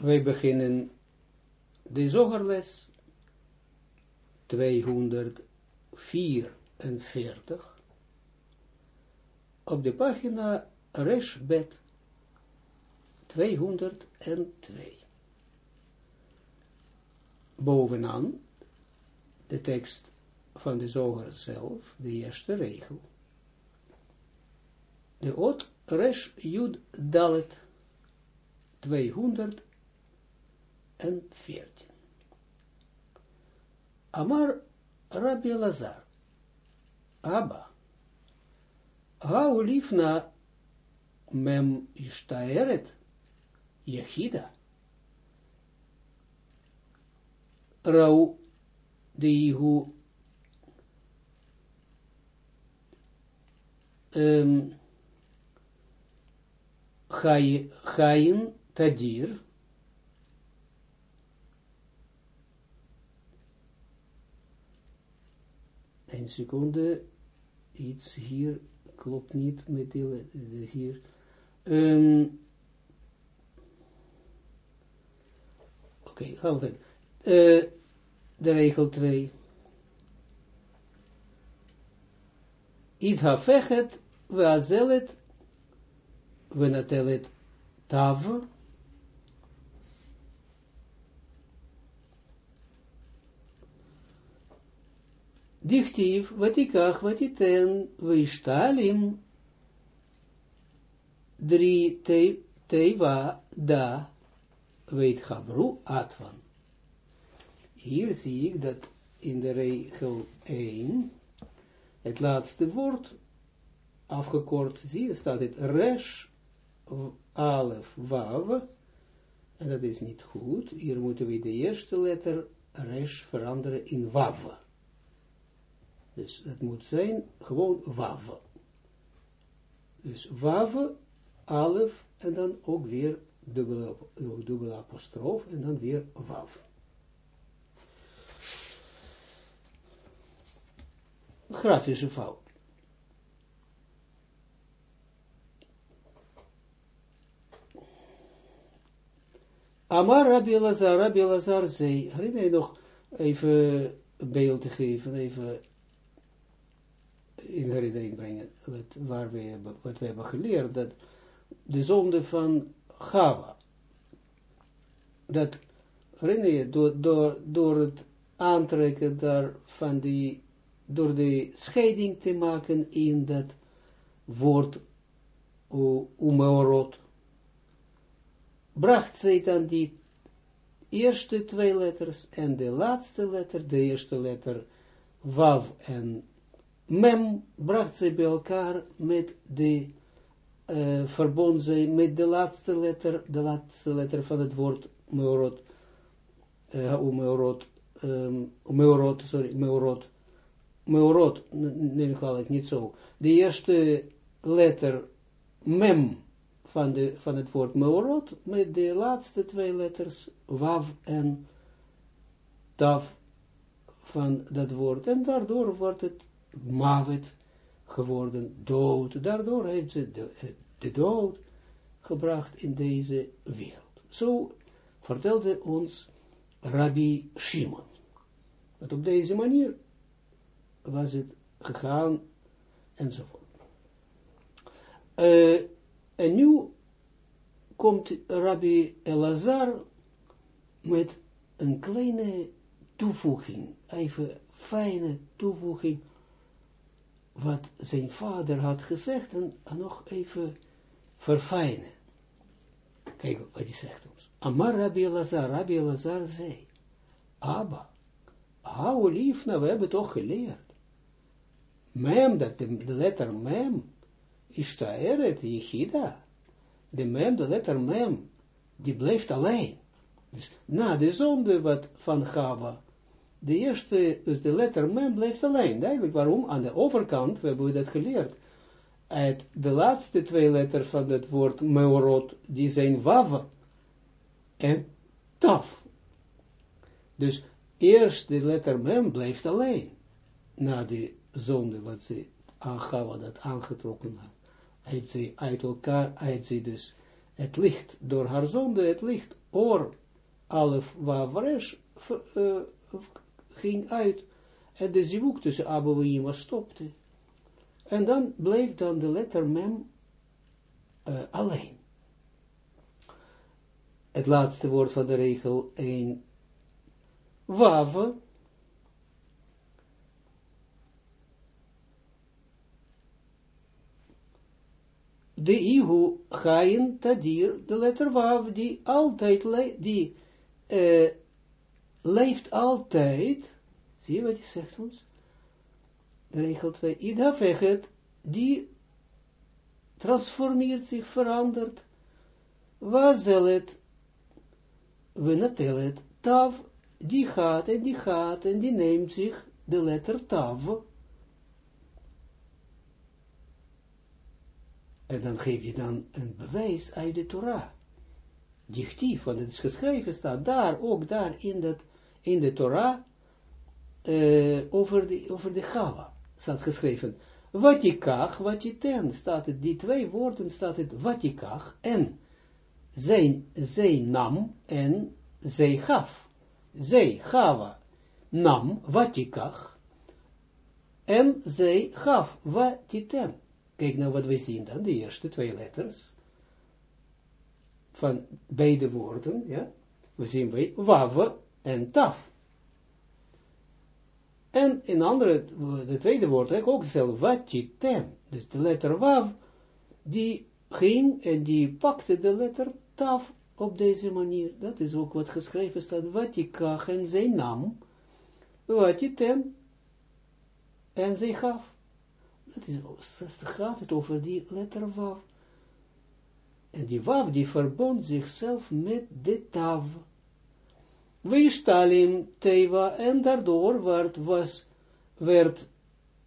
wij beginnen de zogerles 244 op de pagina Reshbet 202. Bovenaan de tekst van de zoger zelf, de eerste regel. De ot Resh Jud Dalet 214. Amar Rabbi Lazar, Abba, hou mem ishtaeret, Yechida, Rau de hu um, Tadir, een seconde, iets hier klopt niet met de, hier. Um, Oké, okay, gaan we verder. Uh, de regel 2. Idha fechet, we azelet, we natelet tav, Dichtief, watikach, watiten, vishtalim, drie teva, da, weet Gabru Atvan. Hier zie ik dat in de regel 1, het laatste woord, afgekort, zie je, staat het resh, alef, wav, en dat is niet goed. Hier moeten we de eerste letter resh veranderen in wav. Dus het moet zijn gewoon wav. Dus wav, alef, en dan ook weer dubbele, dubbele apostroof, en dan weer wav. Grafische fout. Amar Rabbi Lazar, Rabbi Lazar zei, herinner je nog even een beeld te geven, even in herinnering brengen, wat, waar we, wat we hebben geleerd, dat de zonde van Gava, dat, herinner je, door, door, het aantrekken daar van die, door de scheiding te maken in dat woord umeorot, bracht zij dan die eerste twee letters en de laatste letter, de eerste letter Wav en Mem, bracht zij bij elkaar met de uh, verbond zij met de laatste letter, de laatste letter van het woord Meorot, uh, sorry, Meorot, Meorot, neem ik niet zo. De eerste letter Mem van, de, van het woord Meorot met de laatste twee letters Wav en Tav van dat woord. En daardoor wordt het Mavet geworden, dood. Daardoor heeft ze de, de dood gebracht in deze wereld. Zo vertelde ons Rabbi Shimon. Op deze manier was het gegaan enzovoort. Uh, en nu komt Rabbi Elazar met een kleine toevoeging, even fijne toevoeging, wat zijn vader had gezegd, en, nog even verfijnen. Kijk wat hij zegt ons. Amar Rabbi Elazar, Rabbi Elazar zei, Abba, hou lief, nou, we hebben toch geleerd. Mem, dat de, letter mem, Ishtaeret, Yechida, de mem, de letter mem, die blijft alleen. Dus na de zonde wat van Gava, de eerste, dus de letter mem blijft alleen. Duidelijk waarom, aan de overkant, we hebben dat geleerd, uit de laatste twee letters van het woord meorot, die zijn wav en taf. Dus eerst de letter mem blijft alleen, na de zonde wat ze aan Gava dat aangetrokken had heeft ze uit elkaar, heeft ze dus het licht door haar zonde, het licht oor, alef wavresh, uh, ging uit, en de zivuk tussen Abou was stopte. En dan bleef dan de letter mem uh, alleen. Het laatste woord van de regel 1. Wave. De ihu gaien tadir, de letter wav, die altijd, die uh, leeft altijd, zie je wat hij zegt ons? Regel 2, ida veget, die transformeert zich, verandert, wazelet, het tav, die gaat en die gaat en die neemt zich de letter tav. En dan geef je dan een bewijs uit de Torah. Dichtief, want het is geschreven, staat daar, ook daar in, dat, in de Torah, uh, over, de, over de Gava, staat geschreven. Watikach, watiten, staat het, die twee woorden staat het watikach en zij, zij nam en zij gaf. Zij, Gava, nam, watikach, en zij gaf, watiten. Kijk nou wat we zien dan, de eerste twee letters, van beide woorden, ja, we zien wij wav en taf. En in andere, de tweede woord, ook hetzelfde, watiten. Dus de letter wav, die ging en die pakte de letter taf op deze manier. Dat is ook wat geschreven staat. Wat je kach en zij nam. Ten. En zij gaf. Dat is, gaat het over die letter waf. En die waf die verbond zichzelf met de tav. Weestalim teva en daardoor werd, was, werd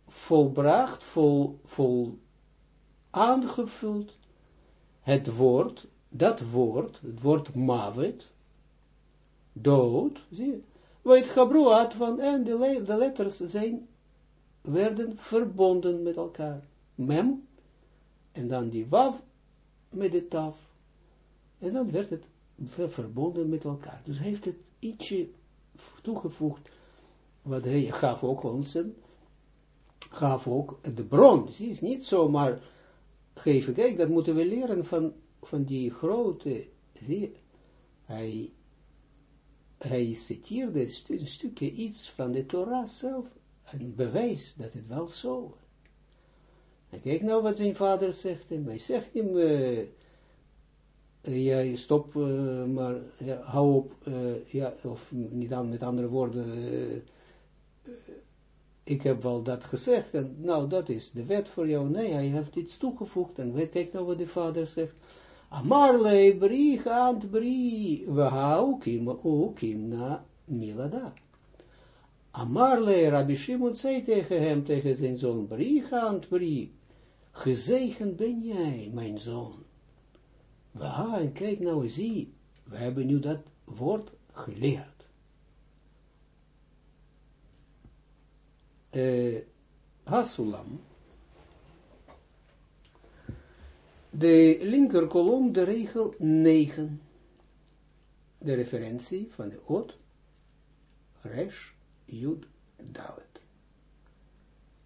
volbracht, vol, vol aangevuld het woord dat woord, het woord mavet, dood, zie je, weet gebroad van, en de, de letters zijn, werden verbonden met elkaar. Mem, en dan die wav met de taf, en dan werd het verbonden met elkaar. Dus heeft het ietsje toegevoegd, wat hij gaf ook ons, gaf ook de bron, zie is niet zomaar geven, kijk, dat moeten we leren van van die grote, hij, hij citeerde een stukje iets van de Torah zelf, een bewijs dat het wel zo en kijk nou wat zijn vader zegt hem, hij zegt hem, uh, ja, stop, uh, maar hou op, uh, ja, of niet met andere woorden, ik heb wel dat gezegd, en nou, dat is de wet voor jou, nee, hij heeft iets toegevoegd, en kijk nou wat de vader zegt, Amarle bri ant bri, we haukim ukim na milada. Amarle Rabbi Shimon zei tegen hem, tegen zijn zoon, bri ant bri, gezegend ben jij, mijn zoon. We en kijk nou, zie, we hebben nu dat woord geleerd. Uh, Hasulam, de linker kolom, de regel 9. De referentie van de Ot, Resh, Jud, Dalet.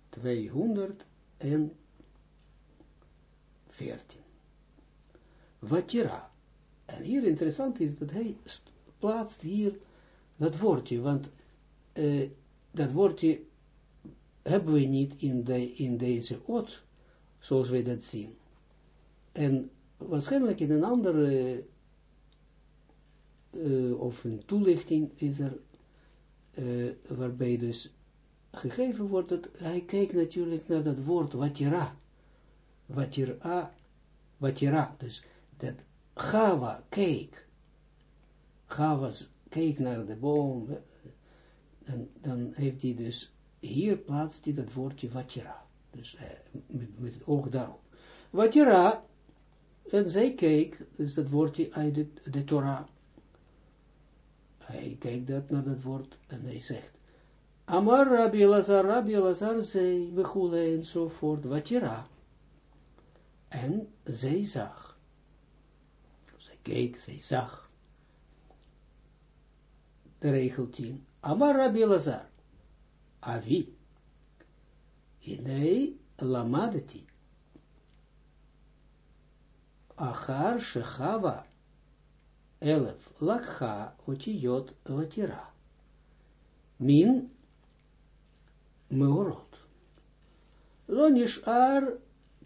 214. Watira. En hier interessant is dat hij plaatst hier dat woordje, want uh, dat woordje hebben we niet in, in deze Ot, zoals we dat zien. En waarschijnlijk in een andere, uh, of een toelichting is er, uh, waarbij dus gegeven wordt dat hij kijkt natuurlijk naar dat woord watira. Watira, watira, dus dat Gava keek. Gava keek naar de boom, en dan heeft hij dus, hier plaatst hij dat woordje watira. Dus uh, met, met het oog daarop. Watira en zij keek, dus dat woordje uit de, de Torah. Hij kijkt dat naar dat woord en hij zegt, Amar Rabbi Lazar, Rabbi Lazar zei, we enzovoort, wat je ra. En zij zag. Keek, zij zag. De regel 10. Amar Rabbi Lazar. Avi. Inei lamadeti. Achar shechava. Elef lakha otiyot vatira. Min meorot. Lo nishar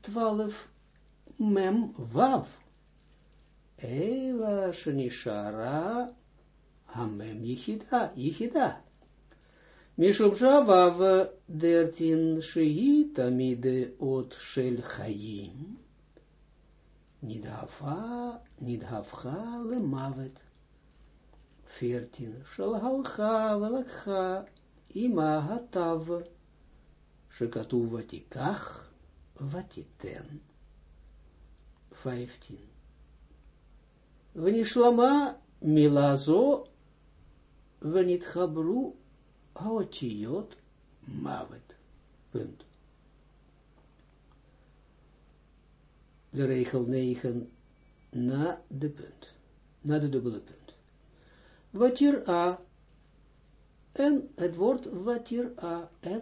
twaalf mem vav. Eila shenishara hamem yichida, yichida. Mishum vav dertin shehi tamide ot shel chayim. Nidhafa, nidhafcha le mavet. Veertien. Shalhalcha velakcha ima hatav. Shekatu vatikach vatiten. Venishlama milazo venitchabru haotiyot mavet. Punt. De regel 9 na de punt. Na de dubbele punt. Watir a en het woord watir a en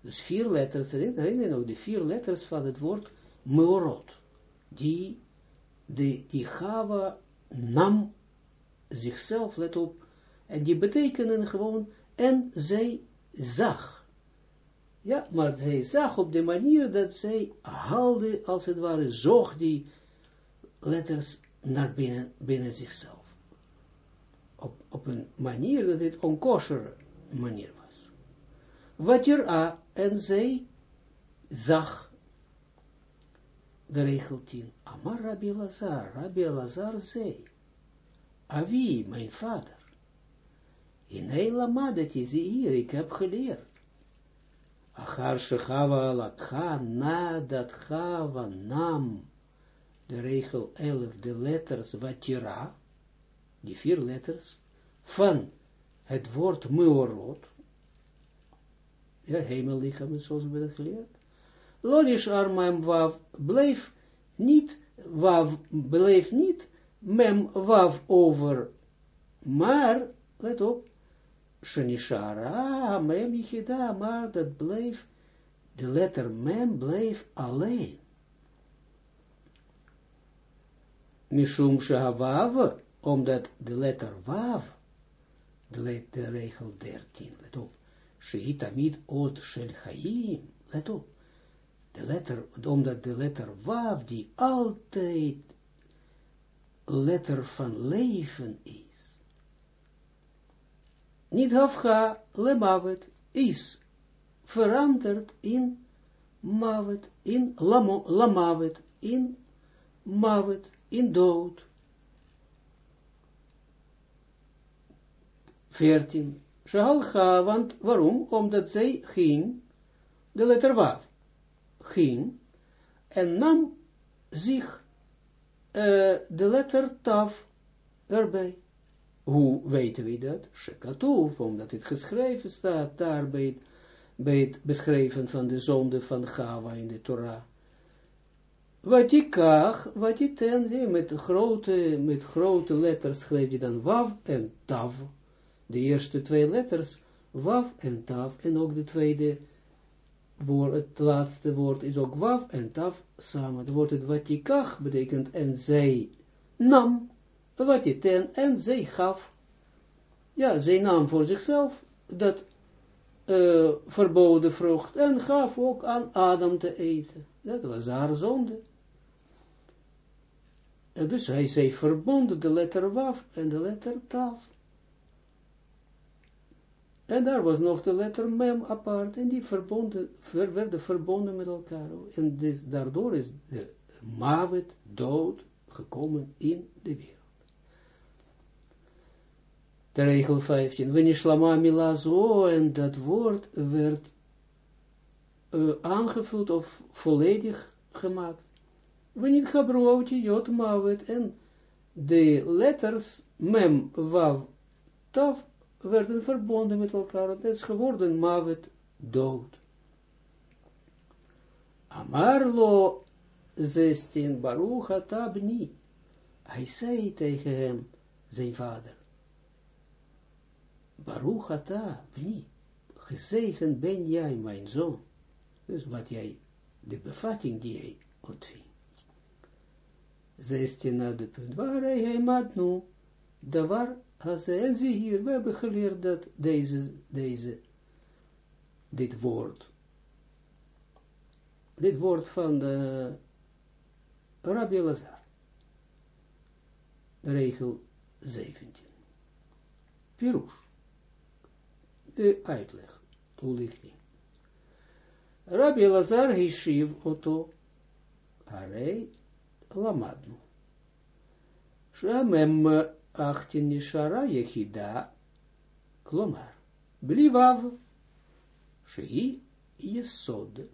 dus vier letters, herinner nou de vier letters van het woord meorot, die, die, die Gava nam zichzelf, let op, en die betekenen gewoon, en zij zag. Ja, maar zij zag op de manier dat zij haalde, als het ware, zoog die letters naar binnen, binnen zichzelf. Op, op een manier dat het onkosher manier was. Wat er a, en zij zag, de regel 10, Amar Rabbi Lazar, Rabbi Lazar zei, Avi, mijn vader, in heel Madeti, zie hier, ik heb geleerd. Achar shechava lakha, nadat chava nam, de regel 11, de letters watira, die vier letters, van het woord meorot, ja, hemellichaam, zoals we dat geleerd. Lonish armam wav, bleef niet, wav, bleef niet, mem wav over, maar, let op, Shanishara, mem yichida, maar dat bleef, de letter mem bleef alleen. Mishum shahavav, omdat de letter wav, de, letter, regel 13, let op, Shehitamid od shel let op, de letter, omdat de letter wav, die altijd letter van leven is. Niet hafga le mavet is veranderd in mavet, in lamavet, in mavet, in dood. 14. Shahalcha, want waarom? Omdat zij ging, de letter Wav, ging, en nam zich uh, de letter Tav erbij. Hoe weten we dat? Shekatuf, omdat het geschreven staat daar bij het, bij beschrijven van de zonde van Gava in de Torah. Wat je kach, wat je ten, met grote, met grote letters schrijf je dan Wav en Tav. De eerste twee letters, Wav en Tav, en ook de tweede woord, het laatste woord is ook Wav en Tav samen. Het woord het wat je kach betekent en zij nam wat je ten, en zij gaf, ja, zij nam voor zichzelf dat uh, verboden vrucht, en gaf ook aan Adam te eten. Dat was haar zonde. En dus hij zei verbonden de letter waf en de letter taf. En daar was nog de letter mem apart, en die verbonden, ver, werden verbonden met elkaar. En dus, daardoor is de mavet, dood, gekomen in de wereld de regel 15, Venishlama milazo, en dat woord werd uh, aangevuld of volledig gemaakt. Wanneer gebruikte jot mavet en de letters mem, wav, taf werden verbonden met elkaar. Het is geworden mavet dood. Amarlo 16 Baruch atabni. hij zei tegen hem, zijn vader, Baruch ata, bni, gezegend ben jij, mijn zoon. Dus wat jij, de bevatting die jij ontving. 16 na de punt, waar hij mat nu, de waar, en zie hier, we hebben geleerd dat deze, deze, dit woord, dit woord van de Rabbi Lazar, regel 17. Pirush, de uitleg, toelichting. Rabbi Lazar hishiv oto, harei lamadnu. Shamem achtin nishara yechida, klomar, blivav, shei yesod.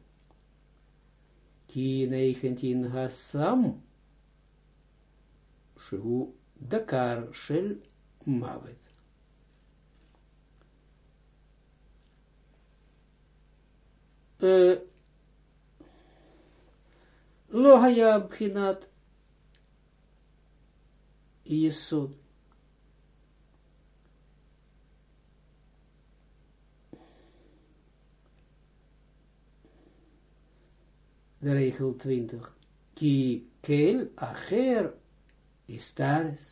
Ki 19 hasam, shu dakar shel mavet. לא היה בחינת יסוד. De regel 20. Ki kel acher istares.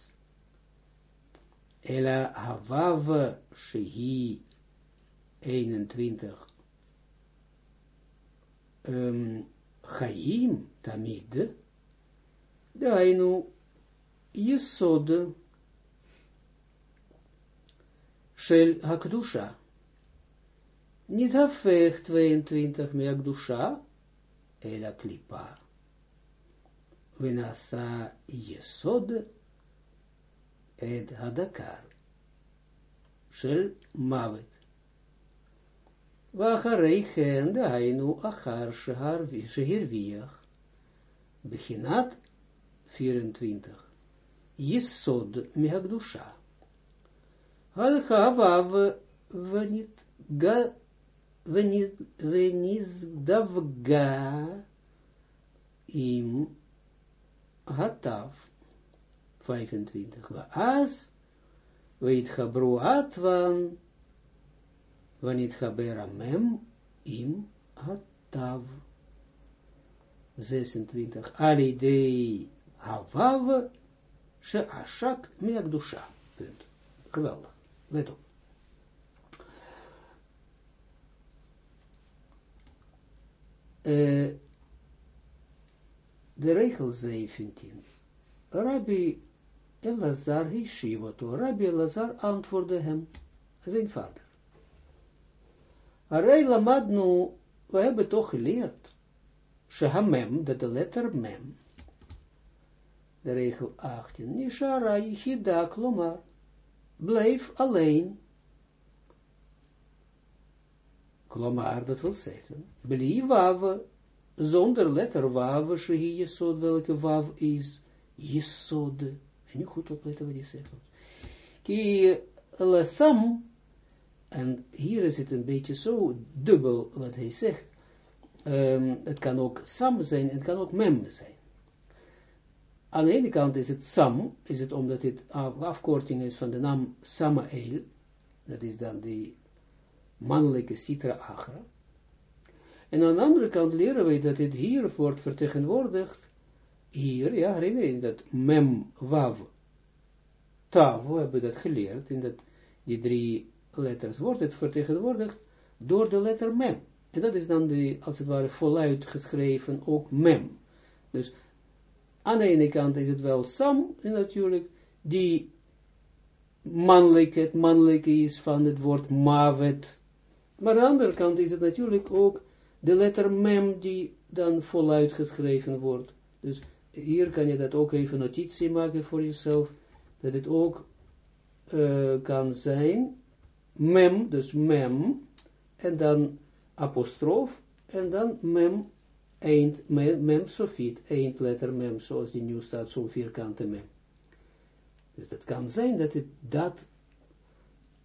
Ela havav shehi 21. Um, Chaim tamid, dainu shel hakdusha. Niet hafech 22 me hakdusha, ela klipa. Venasa yesod ed hadakar shel mavet. ואחרי כן, דהיינו, אחר שהרוויח, בחינת 24, יסוד מהקדושה. הלכה ונזדווגה עם התו, 25, ואז והתחברו עטוון wanneer Habera mem im hatav. 26. Alidei havav she ashak meagdusha. Punt. Geweldig. Let op. Uh, de regel 17. Rabbi Elazar Hishivato. Rabbi Elazar antwoordde hem, zijn vader. Arei lamadnu, we hebben toch geleerd, dat de letter mem, de regel 18, nishara yichida, klomar, bleef alleen, klomar, dat wil zeggen, bleef wav, zonder letter wav, shehi jesod, welke wav is, jesod, en nu goed opletten wat hij zegt, ki lesam, en hier is het een beetje zo dubbel wat hij zegt. Um, het kan ook sam zijn, het kan ook mem zijn. Aan de ene kant is het sam, is het omdat het afkorting is van de naam Samael, dat is dan die mannelijke Sitra Agra. En aan de andere kant leren wij dat het hier wordt vertegenwoordigd, hier, ja, herinner je dat mem, wav, tav, we hebben dat geleerd, in dat die drie letters wordt het vertegenwoordigd door de letter mem. En dat is dan de, als het ware voluit geschreven ook mem. Dus aan de ene kant is het wel sam, natuurlijk, die mannelijke, het mannelijke is van het woord mavet. Maar aan de andere kant is het natuurlijk ook de letter mem die dan voluit geschreven wordt. Dus hier kan je dat ook even notitie maken voor jezelf, dat het ook uh, kan zijn mem, dus mem, en dan apostrof, en dan mem, eind, mem, mem sofiet, eindletter mem, zoals die nu staat, zo'n vierkante mem. Dus dat kan zijn dat het dat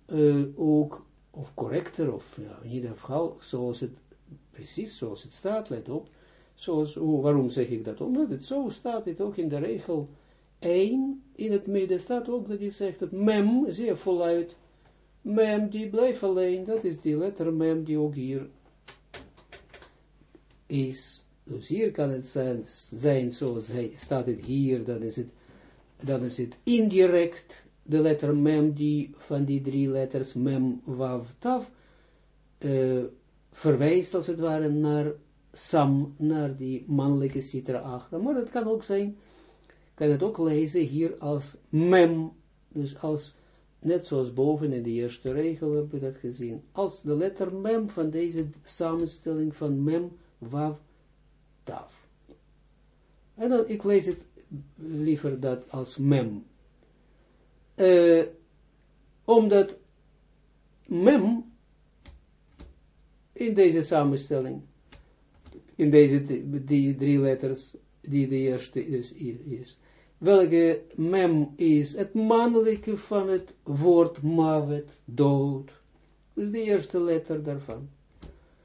uh, ook, of correcter, of ja, in ieder geval, zoals het, precies zoals het staat, let op, zoals, oh, waarom zeg ik dat? Omdat het zo staat, het ook in de regel 1, in het midden staat ook dat hij zegt dat mem, zeer voluit, mem die blijft alleen, dat is die letter mem die ook hier is. Dus hier kan het zijn, zijn zoals hij staat het hier, dan is het, dan is het indirect de letter mem die van die drie letters mem, wav, taf, uh, verwijst als het ware naar sam, naar die mannelijke citra agra. Maar het kan ook zijn, kan het ook lezen hier als mem, dus als, net zoals boven in de eerste regel hebben we dat gezien, als de letter mem van deze samenstelling van mem, wav, taf. En dan, ik lees het liever dat als mem. Uh, omdat mem in deze samenstelling, in deze die drie letters, die de eerste is, is. Welke mem is het mannelijke van het woord mavet, dood. Dus de eerste letter daarvan.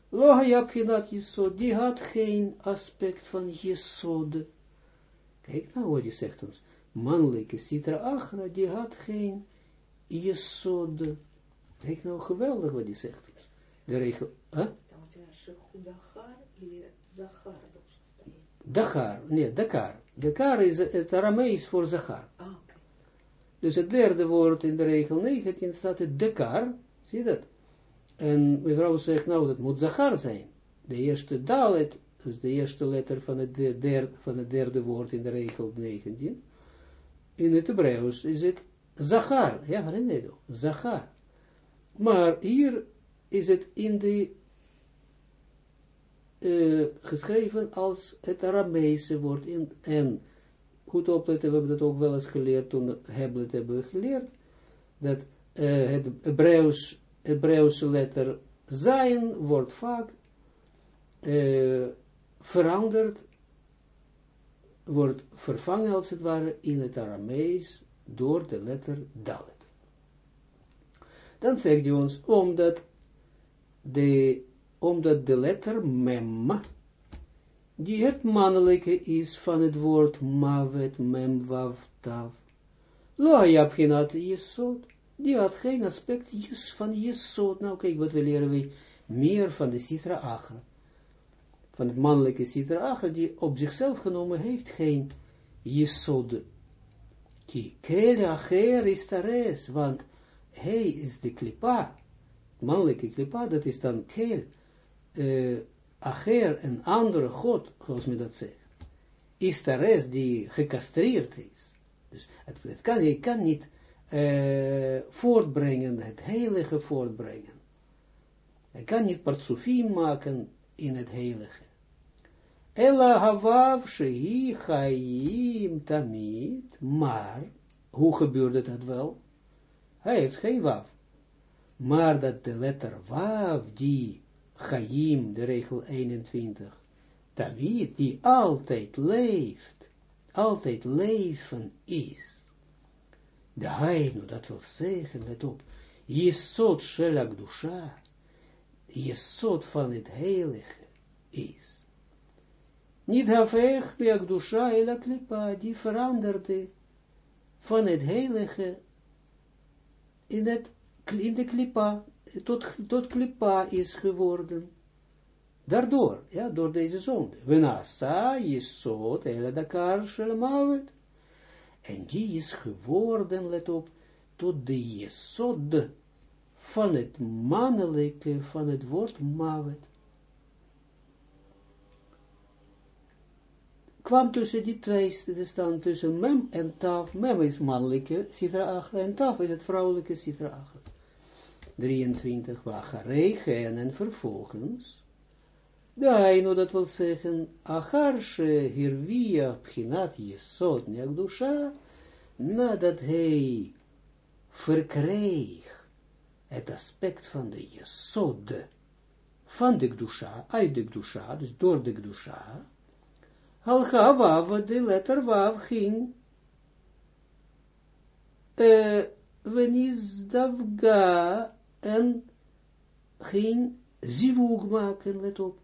Loha Yaphinat Jesod, die had geen aspect van Jesod. Kijk nou wat hij zegt ons. Mannelijke Sitra Achra, die had geen Jesod. Kijk nou geweldig wat hij zegt de regel. Huh? Dakar, nee, Dakar. Dakar is het Aramees voor Zachar. Ah, okay. Dus het derde woord in de regel 19 staat het Dakar, zie je dat? En mevrouw zegt, nou, dat moet Zachar zijn. De eerste dalet, dus de eerste letter van het, derde, van het derde woord in de regel 19. In het Hebreeuws is het Zachar, ja, van Nederland, Zachar. Maar hier is het in de uh, geschreven als het Arameese woord. In, en goed opletten, we hebben dat ook wel eens geleerd, toen hebben we geleerd, dat uh, het Hebreeuws, Hebreeuwse letter zijn wordt vaak uh, veranderd, wordt vervangen als het ware in het Aramees door de letter Dalet. Dan zegt hij ons, omdat de, omdat de letter mem, die het mannelijke is van het woord mavet, mem, wav, tav. Lo ayabhinat jesod, die had geen aspect van jesod. Nou kijk, wat we leren we meer van de Sitra Achra. Van het mannelijke Sitra die op zichzelf genomen heeft geen jesod. Ki kele acher is tares, want hij is de klipa, mannelijke klipa, dat is dan keel, uh, acher, een andere god, zoals men dat zegt, is de rest die gecastreerd is. Dus het, kan, je kan niet uh, voortbrengen, het heilige voortbrengen. Je kan niet partsufim maken in het heilige. Ella havav shehi chaim tamid, maar, hoe gebeurde dat wel? Hij heeft geen waf maar dat de letter Wav, die Chaim, de regel 21, David, die altijd leeft, altijd leven is. De Hainu, dat wil zeggen, let op, Jesod Shelak Dusha, Jesod van het heilige is. Niet Havech, Beak Dusha, Ela Klipa, die veranderde van het heilige in het de klipa, tot, tot klipa is geworden. Daardoor, ja, door deze zonde. Venasa, Jesod, Ele Dakar, Shelmavet. En die is geworden, let op, tot de Jesod van het mannelijke, van het woord Mavet. Kwam tussen die twee, er staan tussen mem en taf. Mem is mannelijke citra achra en taf is het vrouwelijke citra achra. 23, wacharegen en vervolgens, Daino, dat wil zeggen, acharshe hirvia pchinat jesod neagdusha, nadat hij verkreeg het aspect van de jesod, van de gdusha, uit de gdusha, dus door de gdusha, halcha wav, de letter wav ging, uh, Venizdavga en ging zivug maken, let op,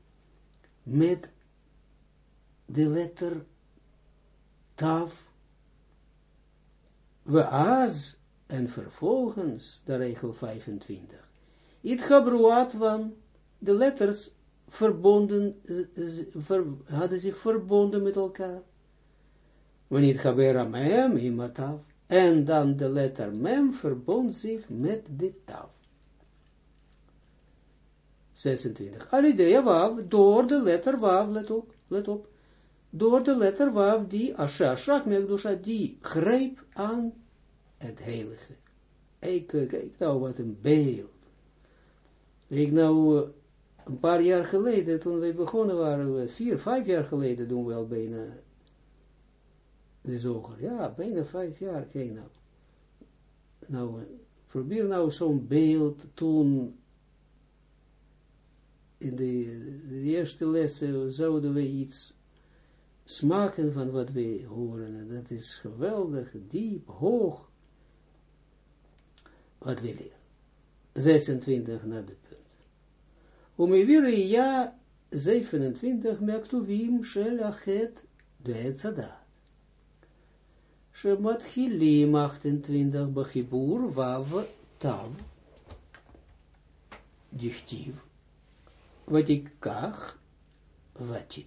met de letter taf, we az, en vervolgens, de regel 25. It gabruat van, de letters verbonden, ver, hadden zich verbonden met elkaar. Wanneer gabera mem imatav, en dan de letter mem verbond zich met de tav. 26. Alidea wav, door de letter wav, let op, let op, door de letter wav, die, asha, shak, mekdusha, die greep aan het heilige. Ik, kijk nou wat een beeld. Ik nou, uh, een paar jaar geleden, toen we begonnen waren, vier, vijf jaar geleden doen we al bijna de zoger. Ja, bijna vijf jaar, kijk nou. Nou, probeer nou zo'n beeld toen, in de, eerste lessen zouden we iets smaken van wat we horen. En dat is geweldig, diep, hoog, wat we leren. 26 naar de Umiviri ja 27 mektuvim shel achet de etzadat. Shematchilim 28 bachibur vav tav. Dichtiv. Je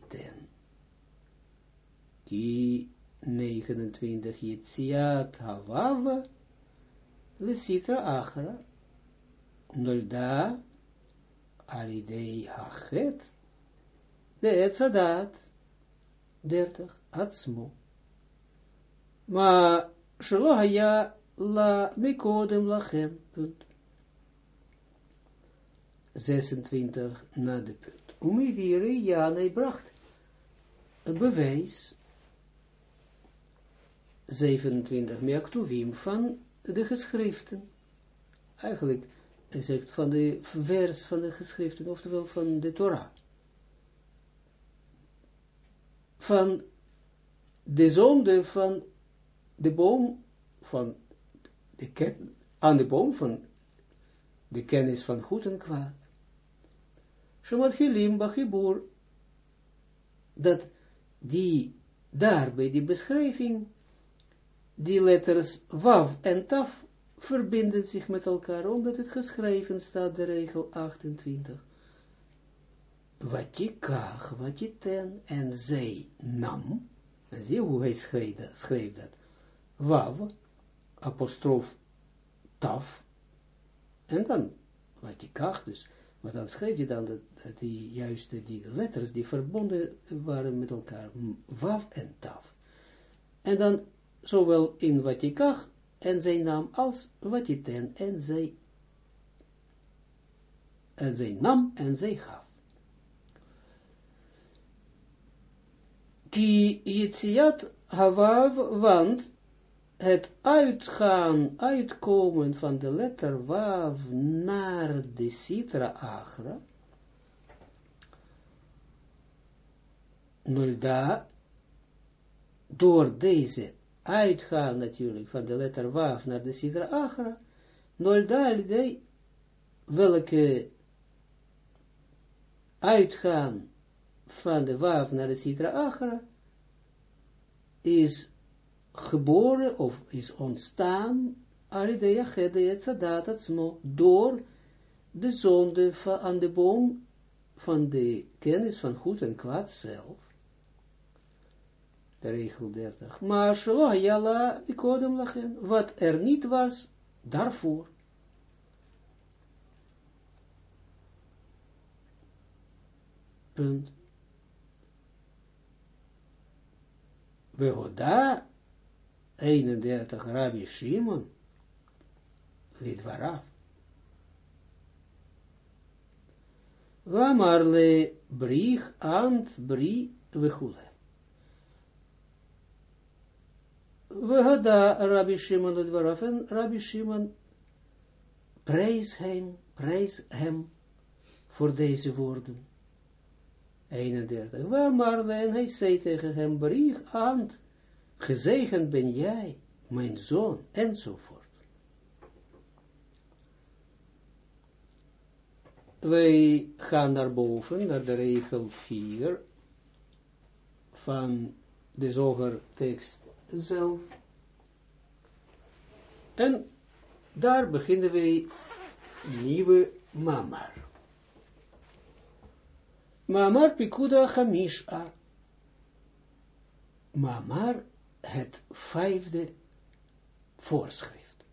ten. Die 29 Yitziat Havav Lesitra Achra Nolda Alidei Hachet De Etzadat 30 Atzmo Ma Shelo Haya La Mikodem Lachem punt 26 na de punt. Umiviri Janei bracht een bewijs 27 Meaktuvim van de geschriften. Eigenlijk, hij zegt van de vers van de geschriften, oftewel van de Torah. Van de zonde van de boom van de ken, aan de boom van de kennis van goed en kwaad. Shemat Hilim Bachibur, dat die daar bij die beschrijving die letters wav en taf verbinden zich met elkaar, omdat het geschreven staat, de regel 28. Wat je kach, wat je ten, en zij nam, zie hoe hij schreef, dat, wav, apostrof taf, en dan, wat je kach, dus, maar dan schreef je dan dat, die juiste die letters, die verbonden waren met elkaar, wav en taf. En dan zowel in wat je kach en zijn naam als wat je ten en zij en zij nam en zij gaf. Ki Yitziat Havav, want het uitgaan, uitkomen van de letter Wav naar de Sitra Agra, nulda, door deze uitgaan natuurlijk van de letter Waf naar de Sidra Achra, Noldalde, welke uitgaan van de Waf naar de Sidra Achra, is geboren of is ontstaan, Alidea Gede Etzadat door de zonde van, de boom van de kennis van goed en kwaad zelf de regel 30. Maar shelo yala ikodem lachen, wat er niet was, daarvoor. Punt. Behoda 31 Rabbi Shimon lidvarav. Wamarle brich ant bri vechule. We hadden Rabbi Shimon het waaraf en Rabbi Shimon prijs hem, prijs hem voor deze woorden. 31. Waar maar en hij zei tegen hem, bericht aan, gezegend ben jij, mijn zoon, enzovoort. Wij gaan naar boven, naar de regel 4 van de zoger tekst zelf. En daar beginnen wij nieuwe mamar. Mamar pikuda hamisha. Mamar het vijfde voorschrift.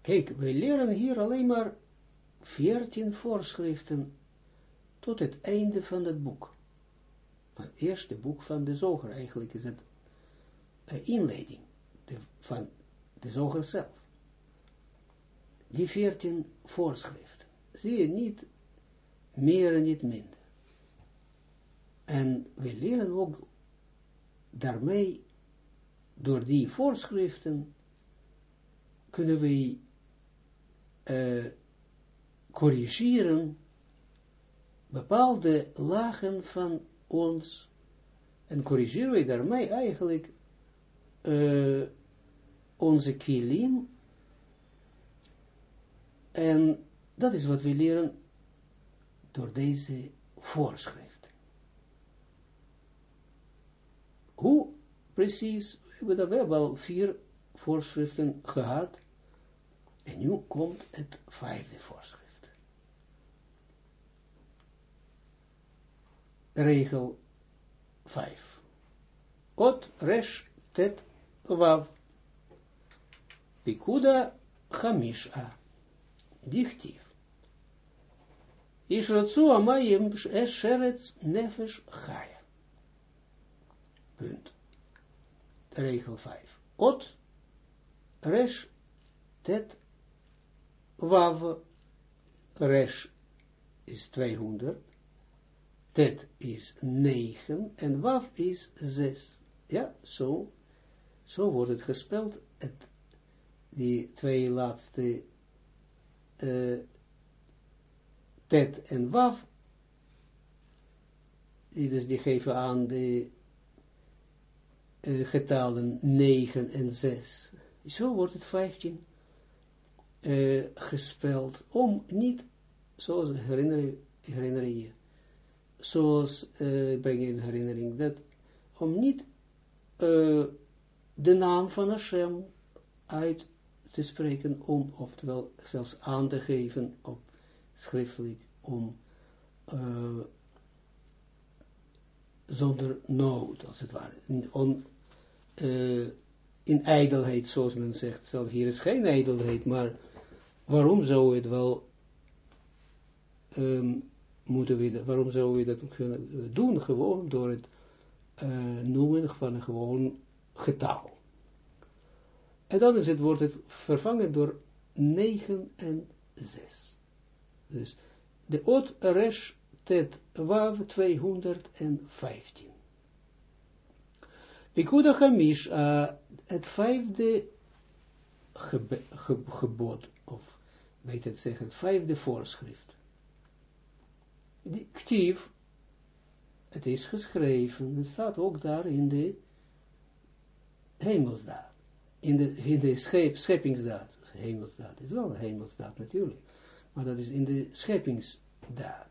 Kijk, we leren hier alleen maar veertien voorschriften tot het einde van het boek. Het eerste boek van de zoger eigenlijk is het inleiding de, van de zoger zelf. Die veertien voorschriften. Zie je niet meer en niet minder. En we leren ook daarmee, door die voorschriften, kunnen we uh, corrigeren bepaalde lagen van ons, en corrigeren we daarmee eigenlijk uh, onze kilim, en dat is wat we leren door deze voorschrift. Hoe precies, we hebben al vier voorschriften gehad, en nu komt het vijfde voorschrift. Regel 5. Ot, resh, tet, vav. Pikuda, hamisha. Dichtief. Ishratsu amayim sheretz nefesh chaya. Punt. Regel 5. Ot, resh, tet, wav, resh is 200, tet is 9 en waf is 6. Ja, zo, zo wordt het gespeld. Het, die twee laatste uh, tet en waf, die, dus die geven aan de uh, getallen 9 en 6. Zo wordt het 15 uh, gespeld, om niet, zoals herinner, herinner je, zoals, uh, breng je in herinnering, dat om niet uh, de naam van Hashem uit te spreken, om, oftewel zelfs aan te geven op schriftelijk, om uh, zonder nood, als het ware, on, uh, in ijdelheid, zoals men zegt, zelfs hier is geen ijdelheid, maar waarom zou het wel um, moeten we waarom zouden we dat kunnen doen? Gewoon door het uh, noemen van een gewoon getal. En dan is het, wordt het vervangen door 9 en 6. Dus de ot resh tet wav 215. Pikuda Hamish, uh, het vijfde gebe, ge, gebod, of weet het zeggen, het vijfde voorschrift die ktief, het is geschreven, het staat ook daar in de hemelsdaad, in de, de schep, scheppingsdaad, hemelsdaad is wel hemelsdaad natuurlijk, maar dat is in de scheppingsdaad.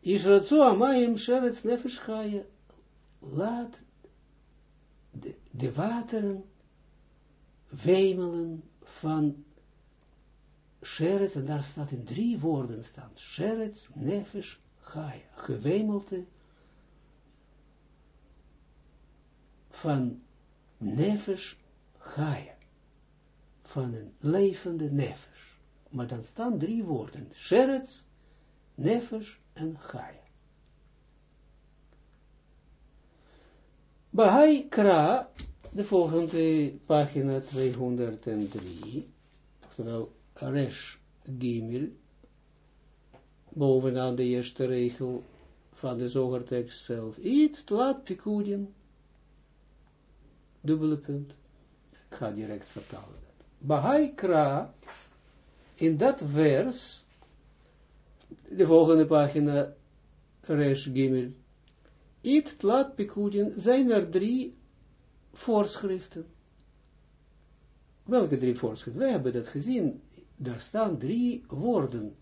Israël amayim sheretz nefesh chaya, laat de, de wateren wemelen van Sheretz, en daar staat in drie woorden staan. Sheretz, nefesh, chaya. Gewemelte van nefesh, chaya. Van een levende nefesh. Maar dan staan drie woorden. Sheretz, nefesh en chaya. Bahai Kra, de volgende pagina 203, oftewel resh gimel, bovenaan de eerste regel van de zogertekst zelf. It laat pikudin, dubbele punt. Ik ga direct vertalen. Bahai kra, in dat vers, de volgende pagina, resh gimel, it laat pikudin, zijn er drie voorschriften. Welke drie voorschriften? We hebben dat gezien daar staan drie woorden.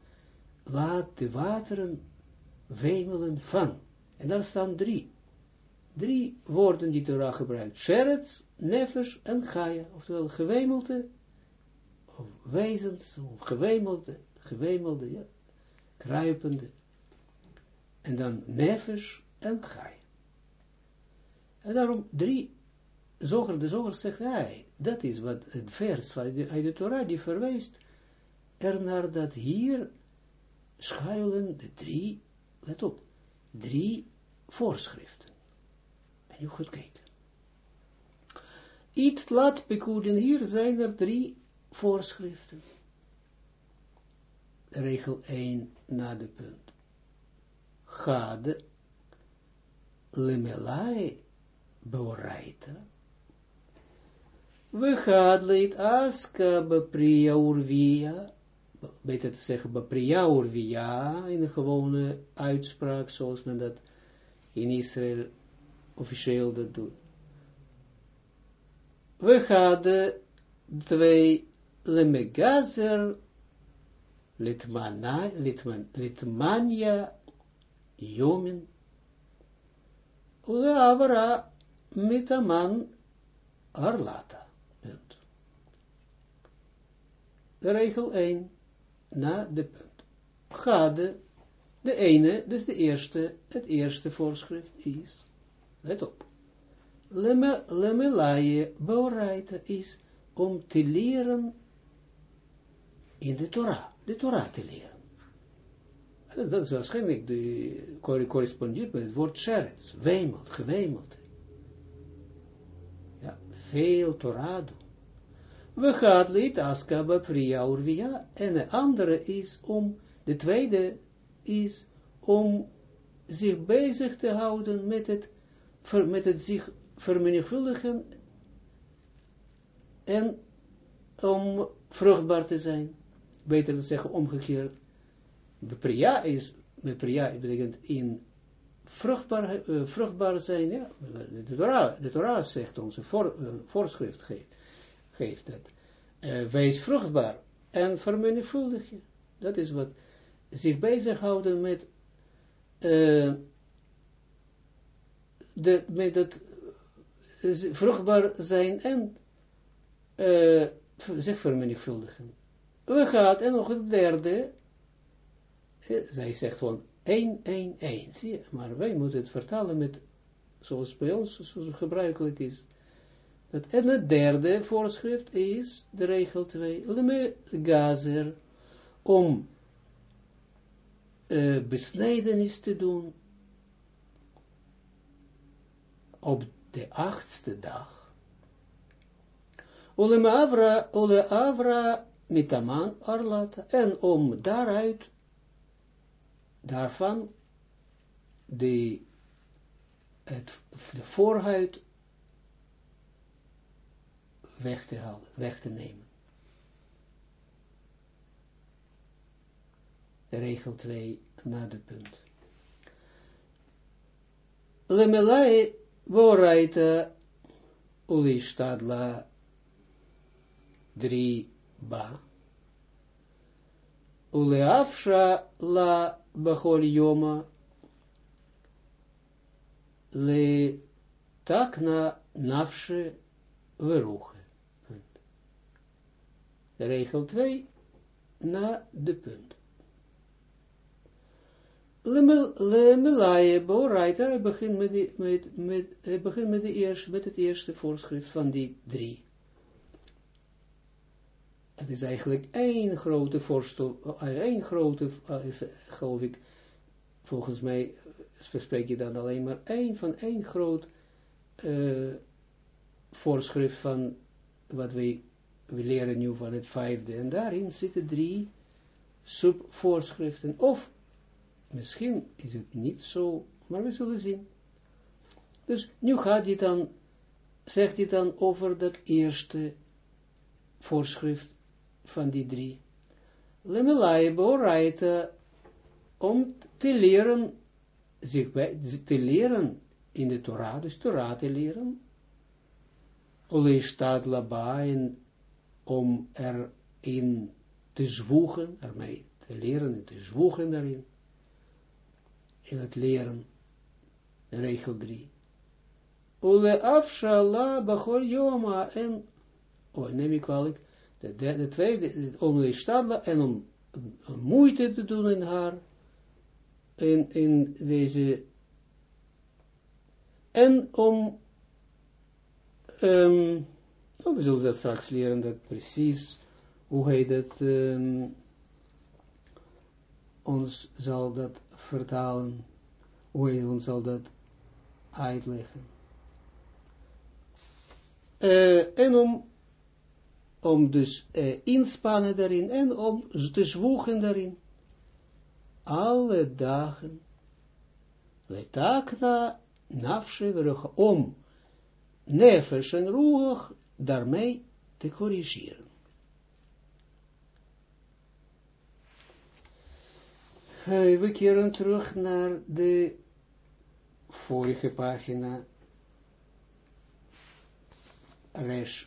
Laat de wateren wemelen van. En daar staan drie. Drie woorden die Torah gebruikt. Sheretz, nefesh en Gaia, oftewel gewemelte, of wezens, of gewemelte, gewemelde, ja, kruipende, en dan nefesh en Gaia. En daarom drie, zoger, de zoger zegt, ja, dat is wat het vers uit de, de Torah, die verwijst ernaar dat hier schuilen de drie, let op, drie voorschriften. Je goed laat bekuden, hier zijn er drie voorschriften. Regel 1 na de punt. Gade lemelai beoraita. We gaan leit aska bepriya urvia, beter te zeggen bepriya urvia, in de gewone uitspraak, zoals men dat in Israël officieel dat doet. We hadden twee lemegazer litmana, litman, litmania jomen uleavara mitaman arlata. Punt. De regel 1 na de punt. Gade, de ene, dus de eerste, het eerste voorschrift is, let op, lemelaye beoraita is om te leren in de Torah, de Torah te leren. Dat is waarschijnlijk de correspondeert met het woord sheretz, wemelt, gewemeld. Ja, veel Torah doen. We gaan lid aska priya urvia, en de andere is om, de tweede is om zich bezig te houden met het, met het zich vermenigvuldigen en om vruchtbaar te zijn. Beter te zeggen omgekeerd. Priya is, priya betekent in vruchtbaar, uh, vruchtbaar zijn, ja, de Torah, de Torah zegt voor, uh, voorschrift geeft, geeft dat. Uh, wees vruchtbaar en vermenigvuldig je. Dat is wat zich bezighouden met, de, met het vruchtbaar zijn en uh, zich vermenigvuldigen. We gaan, en nog het derde, zij zegt gewoon 1, 1, 1, zie je, maar wij moeten het vertalen met, zoals bij ons, zoals gebruikelijk is. Dat, en het derde voorschrift is, de regel 2, leme gazer, om uh, besnijdenis te doen op de achtste dag. Ole avra, ole avra mitaman arlata, en om daaruit, daarvan, de, het, de voorhuid weg te halen, weg te nemen. De regel 2 na de punt. Lemelai Woraita Ulistadla 3 ba. Uleafsha la Bachol Yoma le takna nafshe veruche. Regel 2 na de punt. Lemelaye Boraita, hij begint met, met, met, hij begint met, de eerste, met het eerste voorschrift van die drie. Het is eigenlijk één grote voorstel, één grote, geloof ik, volgens mij spreek je dan alleen maar één van één groot voorschrift van wat wij, we leren nu van het vijfde. En daarin zitten drie subvoorschriften, of Misschien is het niet zo, maar we zullen zien. Dus nu gaat hij dan, zegt hij dan over dat eerste voorschrift van die drie. Lemelai beoraita om te leren, zich bij, te leren in de Torah, dus Torah te leren. Ole staat labain om erin te zwoegen, ermee te leren en te zwoegen daarin in het leren, regel 3. Ule afshala bachol yoma en, oh neem ik kwalijk, de, de, de tweede, om de stadla en om moeite te doen in haar, in, in deze, en om, um, oh, we zullen dat straks leren, dat precies, hoe hij dat, ons zal dat vertalen, hoe hij ons zal dat uitleggen. Uh, en om, om dus uh, inspannen daarin en om te zwoegen daarin. Alle dagen, letakna nafshe om nefesh en roeg daarmee te corrigeren. We keren terug naar de vorige pagina, Resh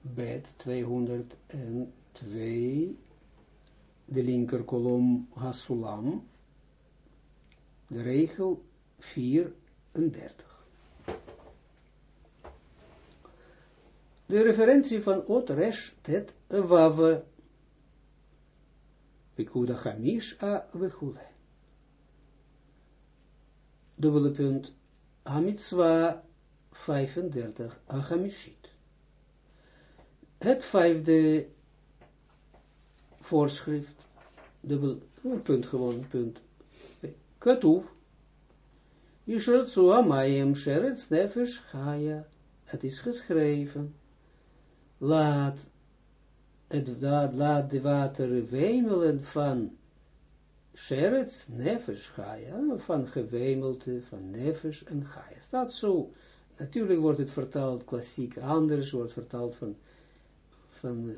Bet 202, de linker kolom Hasulam, de regel 34. De referentie van Ot Resh Tet Pikuda Hamish a Vechule. Dubbele punt. Hamitswa 35 Achamishit. Het vijfde voorschrift. Dubbel punt gewoon punt. Katuv. Yishrotsu amayim sheretz nefesh. Het is geschreven. Laat het laat de water wemelen van sherets, nefesh, chaya, van gewemelte, van nefesh en chaya. Staat zo, natuurlijk wordt het vertaald klassiek, anders wordt vertaald van, van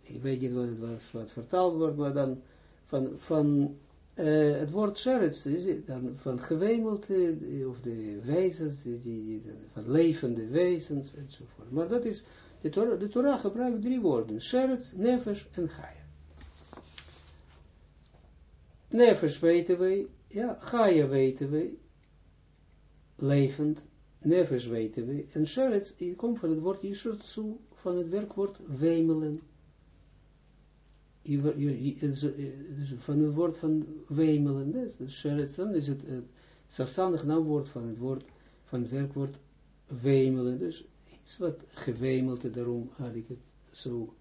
ik weet niet wat het was, wat vertaald wordt, maar dan van, van uh, het woord sherets, dan van gewemelte, of de wezens, die, van levende wezens, enzovoort. Maar dat is de Torah, de gebruikt drie woorden. Sheretz, Nefesh en Chaya. Nefesh weten we, ja, Chaya weten we, levend, Nefesh weten we, en Sheretz komt van het woord Yishrotsu, van het werkwoord wemelen. Van het woord van wemelen, dus Sheretz, dan is het een zelfstandig naamwoord van het woord, van het werkwoord wemelen, dus iets wat gewemelde, daarom had ik het zo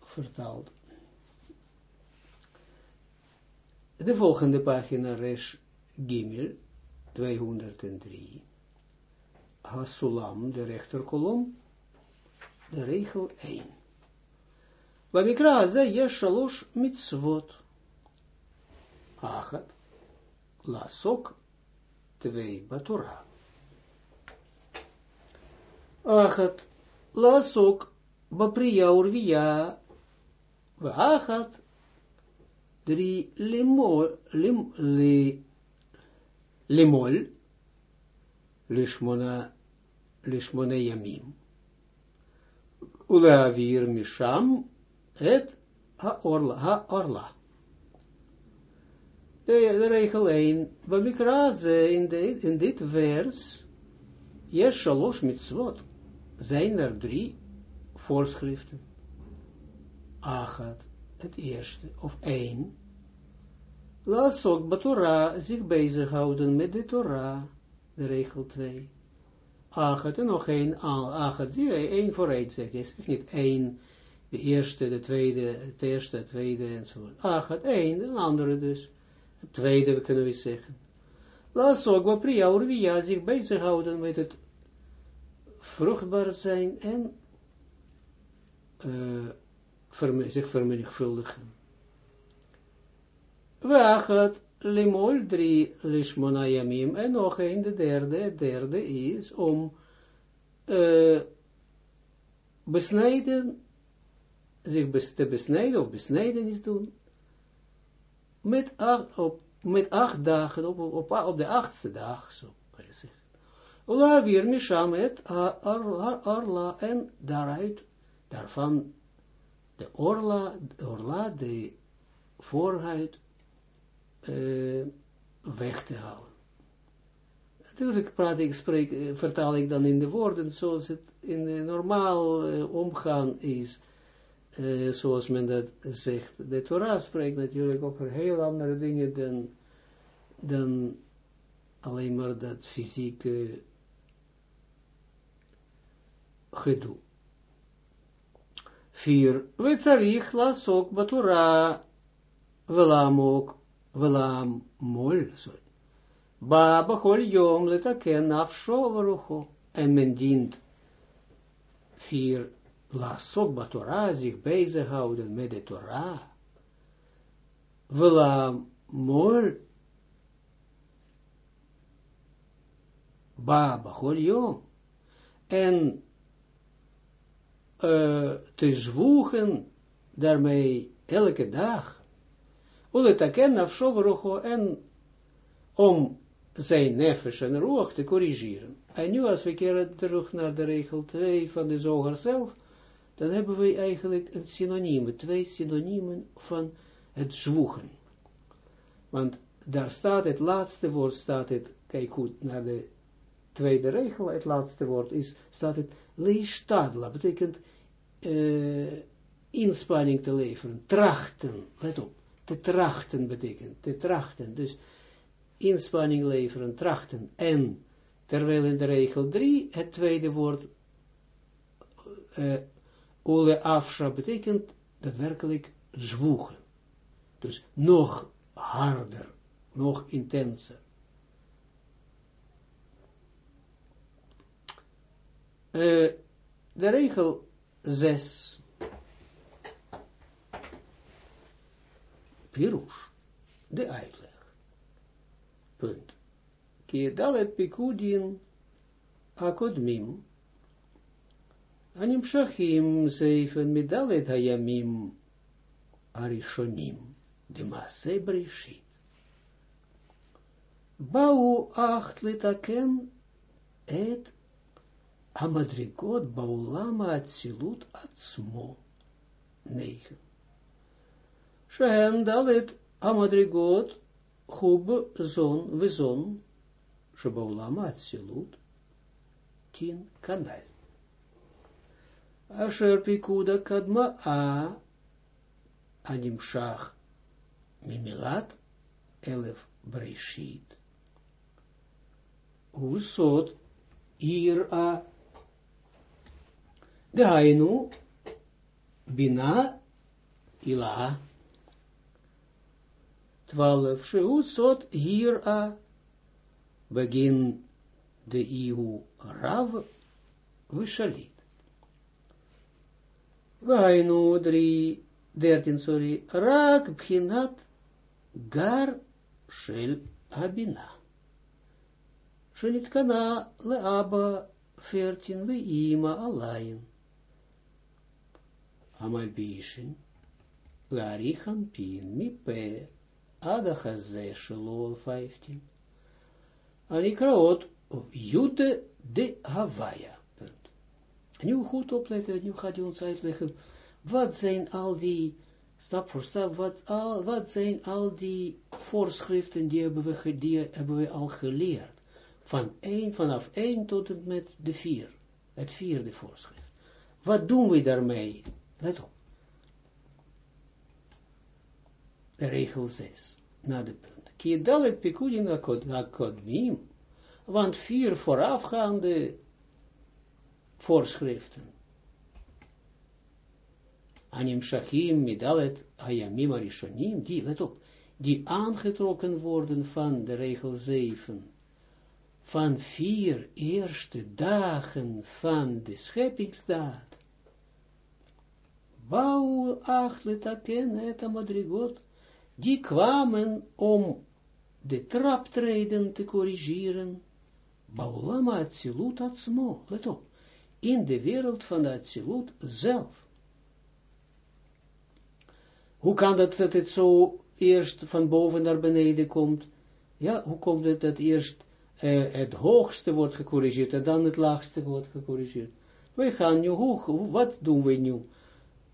vertaald. De volgende pagina, Resh Gimel, 203. Hasulam, de rechterkolom, de regel 1. במקרא ze יש שלוש מצוות. אחת, לעסוק twee בתורה. Achat, lasok, bapriya urvia, achat, drie limol, lim, li, limol, lishmona, lishmona yamim. Ulavir misham, et ha-orla, ha-orla. De, regel 1, Bamikra in, in dit vers, Yes, shalosh mitzvot, zijn er drie voorschriften. Achat, het eerste, of één. Laat ook Torah zich bezighouden met de Torah, de regel 2. Achat, en nog één, achat, zie je, één voor één zeg je, zeg niet één, de eerste, de tweede, het eerste, het tweede, enzovoort. Achat, één, een andere dus. Het tweede, kunnen we zeggen. Laat ook Priya Urvia zich bezighouden met het vruchtbaar zijn en uh, verme zich vermenigvuldigen. Wachat limol drie lishmona yamim en nog een, de derde, het derde is om uh, besnijden, zich te besnijden of besnijdenis doen, met acht, op, met acht dagen, op, op, op de achtste dag, zo kan. Ula weer misham het orla en daaruit, daarvan de orla, orla de voorhuid uh, weg te halen. Natuurlijk praat ik, spreek, eh, vertaal ik dan in de woorden zoals het in de normaal uh, omgaan is. Zoals men dat zegt. De Torah spreekt natuurlijk over heel andere dingen dan, dan alleen maar dat fysieke gedoe. Vier. We tzarich lasok batura velamok velam mol, sorry. Ba bachol yom letaken afsho varucho. En men dient vier lasok batura zich bezighouden met de Torah. Velam mol ba bachol yom. En uh, te zwoegen daarmee elke dag. Uletaken afshoverocho en om zijn nefesh en roog te corrigeren. En nu als we keren terug naar de regel 2 van de zoger zelf, dan hebben we eigenlijk een synonieme, twee synoniemen van het zwoegen. Want daar staat het laatste woord, staat het, kijk goed naar de tweede regel, het laatste woord is, staat het leestadla, betekent uh, inspanning te leveren, trachten, let op, te trachten betekent, te trachten, dus inspanning leveren, trachten, en terwijl in de regel 3 het tweede woord uh, ole afscha betekent daadwerkelijk zwoegen, dus nog harder, nog intenser. Uh, de regel 6. Pirush, de uitleg. Punt. Kiedalet pikudin akodmim. Anim shachim zeifen midalet hayamim arishonim. De maase brishit. Bau acht litaken et Amadrigot baulama atzilut atzmo. 9. Shehen dalet amadrigot hub zon vizon shebaulama atzilut tin kanal. Asher pikuda kadma a animshach mimilat elef breshit. A Dehainu, Bina, Ila. Twaalf, Sheut hier a, begin de Ihu Rav, Vishalit. Vainu, drie, dertien, sorry, Rak, Bchinat, Gar, Shel, Abina. Shenitkana, Leaba, veertien, we Ima, Alain. Amalbishin, Larichan pin, mi pe, Adachaze shalol 15. Anikraot, Jude de. Punt. Nu goed opletten, nu gaat hij ons uitleggen, wat zijn al die, stap voor stap, wat, al, wat zijn al die voorschriften die hebben we, die hebben we al geleerd. Van 1, vanaf 1 tot en met de 4. Het vierde voorschrift. Wat doen we daarmee? Let op. De regel 6, na de punt. Kiedalet pikudin akodmim, want vier voorafgaande voorschriften. Anim shachim midalet hayamim arishonim, die, let op, die aangetrokken worden van de regel 7, van vier eerste dagen van de scheppingsdaad Bau achletaken et amadrigot, die kwamen om de traptreden te corrigeren, Baulama Atsilut Atzmo, let op, in de wereld van de Atsilut zelf. Hoe kan dat dat het zo eerst van boven naar beneden komt? Ja, hoe komt het dat eerst uh, het hoogste wordt gecorrigeerd en dan het laagste wordt gecorrigeerd? Wij gaan nu hoog, wat doen we nu?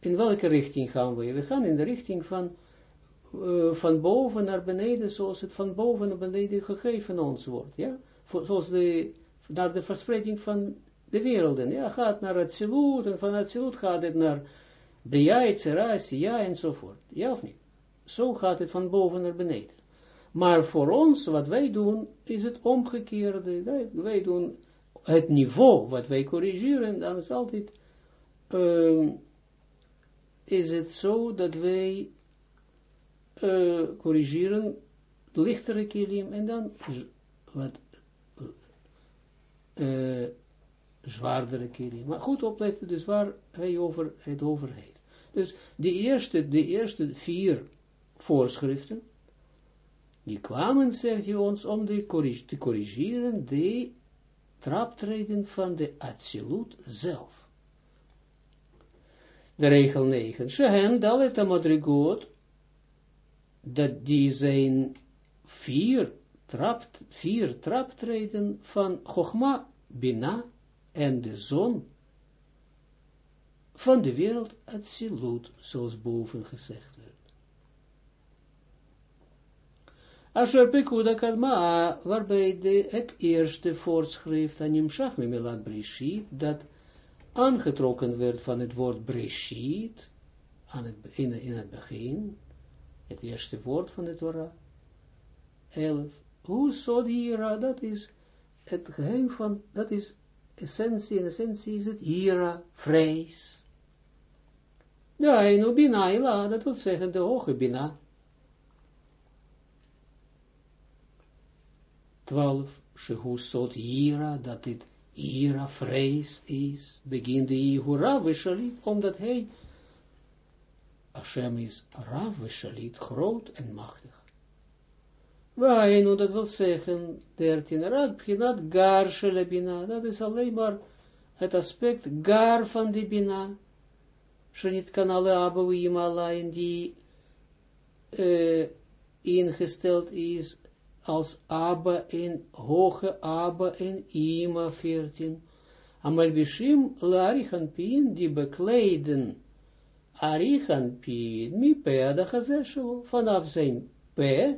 In welke richting gaan we? We gaan in de richting van, uh, van boven naar beneden, zoals het van boven naar beneden gegeven ons wordt, ja? zoals de, naar de verspreiding van de werelden. Ja, gaat naar het Zilut, en van het Zilut gaat het naar Bria, Etzera, ja, enzovoort. Ja of niet? Zo gaat het van boven naar beneden. Maar voor ons, wat wij doen, is het omgekeerde. Wij doen het niveau wat wij corrigeren, dan is altijd, uh, is het zo dat wij uh, corrigeren lichtere kilim en dan wat uh, zwaardere kilim. Maar goed opletten, dus waar hij over, het over heeft. Dus de eerste, de eerste vier voorschriften, die kwamen, zegt hij ons, om te corrigeren de traptreden van de absolute zelf. De regel 9. Shehen dalet amadrigot, dat die zijn vier, trap, vier traptreden van Chogma, Bina en de zon van de wereld Atsilut, zoals boven gezegd werd. Asher Pekuda Kadma, waarbij de, het eerste voorschrift aan Nimshach Mimelat Breshit, dat aangetrokken werd van het woord Breshit, aan het, in, in het begin, het eerste woord van de Torah, 11. Hoe die dat is het geheim van, dat is essentie, in essentie is het ira, vrees. Ja, en bina ila, dat wil zeggen de hoge bina. 12. Shehusot ira, dat dit ira, vrees is, begint de Ihura Veshalit, omdat hij, Hashem is Rav Veshalit, groot en machtig. Wainu, dat wil zeggen, 13, Rad Pchinat Gar Shelebina, dat is alleen maar het aspect Gar van die Bina, Shenit kan alle Abouim alleen die uh, ingesteld is als Abba in hoge Abba in Ima 14. Amalbishim larichanpin die bekleden. Arichanpin mi peda chazeshelo vanaf zijn pe.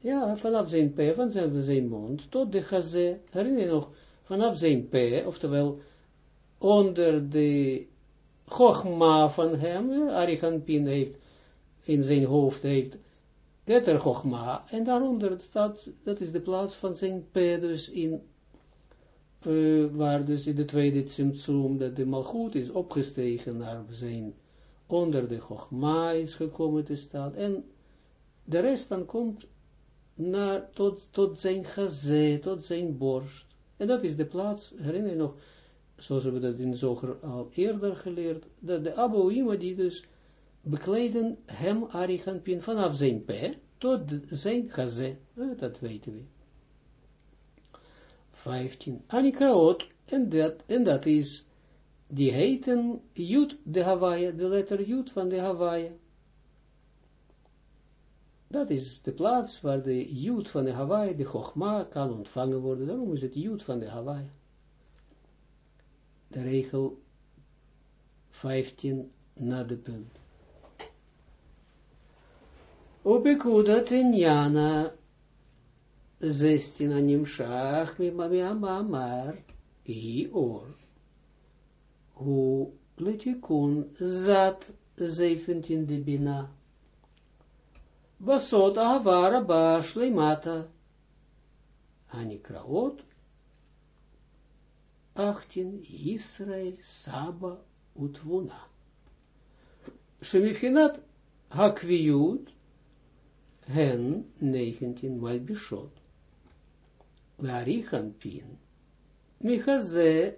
Ja, vanaf zijn p, van zijn, zijn mond, tot de gazé, herinner je nog, vanaf zijn p, oftewel, onder de chogma van hem, Arihanpin heeft, in zijn hoofd heeft, Getter chogma, en daaronder staat, dat is de plaats van zijn p, dus in, uh, waar dus in de tweede tsimtsum, dat de malchut is opgestegen naar zijn, onder de chogma is gekomen te staan, en de rest dan komt naar, tot, tot zijn gazé, tot zijn borst. En dat is de plaats, herinner je nog, zoals we dat in Zoger al eerder geleerd, dat de Aboïma die dus bekleden hem Ariganpin vanaf zijn p tot zijn gazé. Dat weten we. 15. Anikraot, en dat, en dat is, die heten Jud de Hawaii, de letter Jud van de Hawaii. Dat is de plaats waar de Jood van de Hawaii, de Chogma, kan ontvangen worden. Daarom is het Jood van de Hawaii. De regel 15 na de punt. Ubikuda tenjana 16 animshach mi amar i or. Hu letikun zat 17 de bina. Basot Ahavara Ba Shleimata. Anikraot. 18. Israël Saba Utvuna. Shemifinat Hakviyut. Hen 19 Malbishot. Larichan Pin. Michaze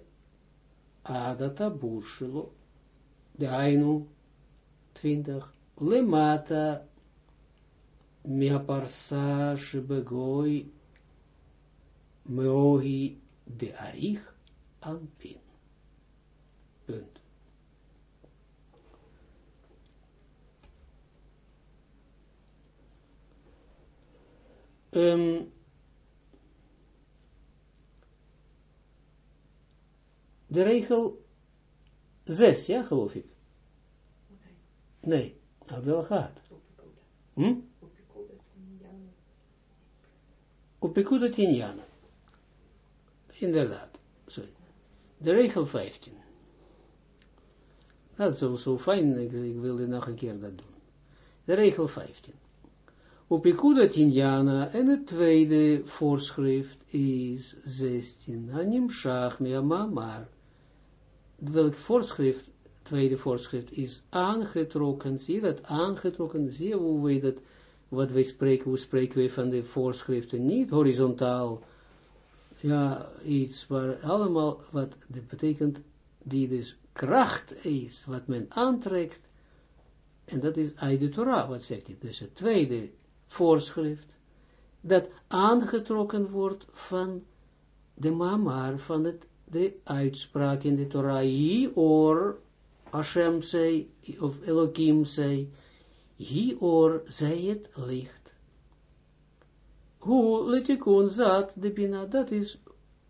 Adata Bushelo. De Ainu 20. Lemata Miaparsa Shebegoi Meohi de Arich Anpin. Punt. Um, de regel 6, ja, geloof ik. Nee, nou wel gaat. Hm? Op Pekuda Tinjana. Inderdaad, sorry. De regel 15. Dat is zo fijn, ik, ik wilde nog een keer dat doen. De regel 15. Op Ikuda Tinjana en het tweede voorschrift is 16. Hanim Shach maar. Welk voorschrift, tweede voorschrift is aangetrokken. Zie je dat? Aangetrokken. Zie je hoe wij dat, wat wij spreken, hoe spreken wij van de voorschriften? Niet horizontaal. Ja, iets waar allemaal, wat dat betekent, die dus kracht is, wat men aantrekt, en dat is uit de Torah, wat zegt hij? Dus het tweede voorschrift, dat aangetrokken wordt van de mamar, van het, de uitspraak in de Torah, or, Hashem zei, of Elohim zei, hi or, zei het licht. Hoe letikun zat de bina, dat is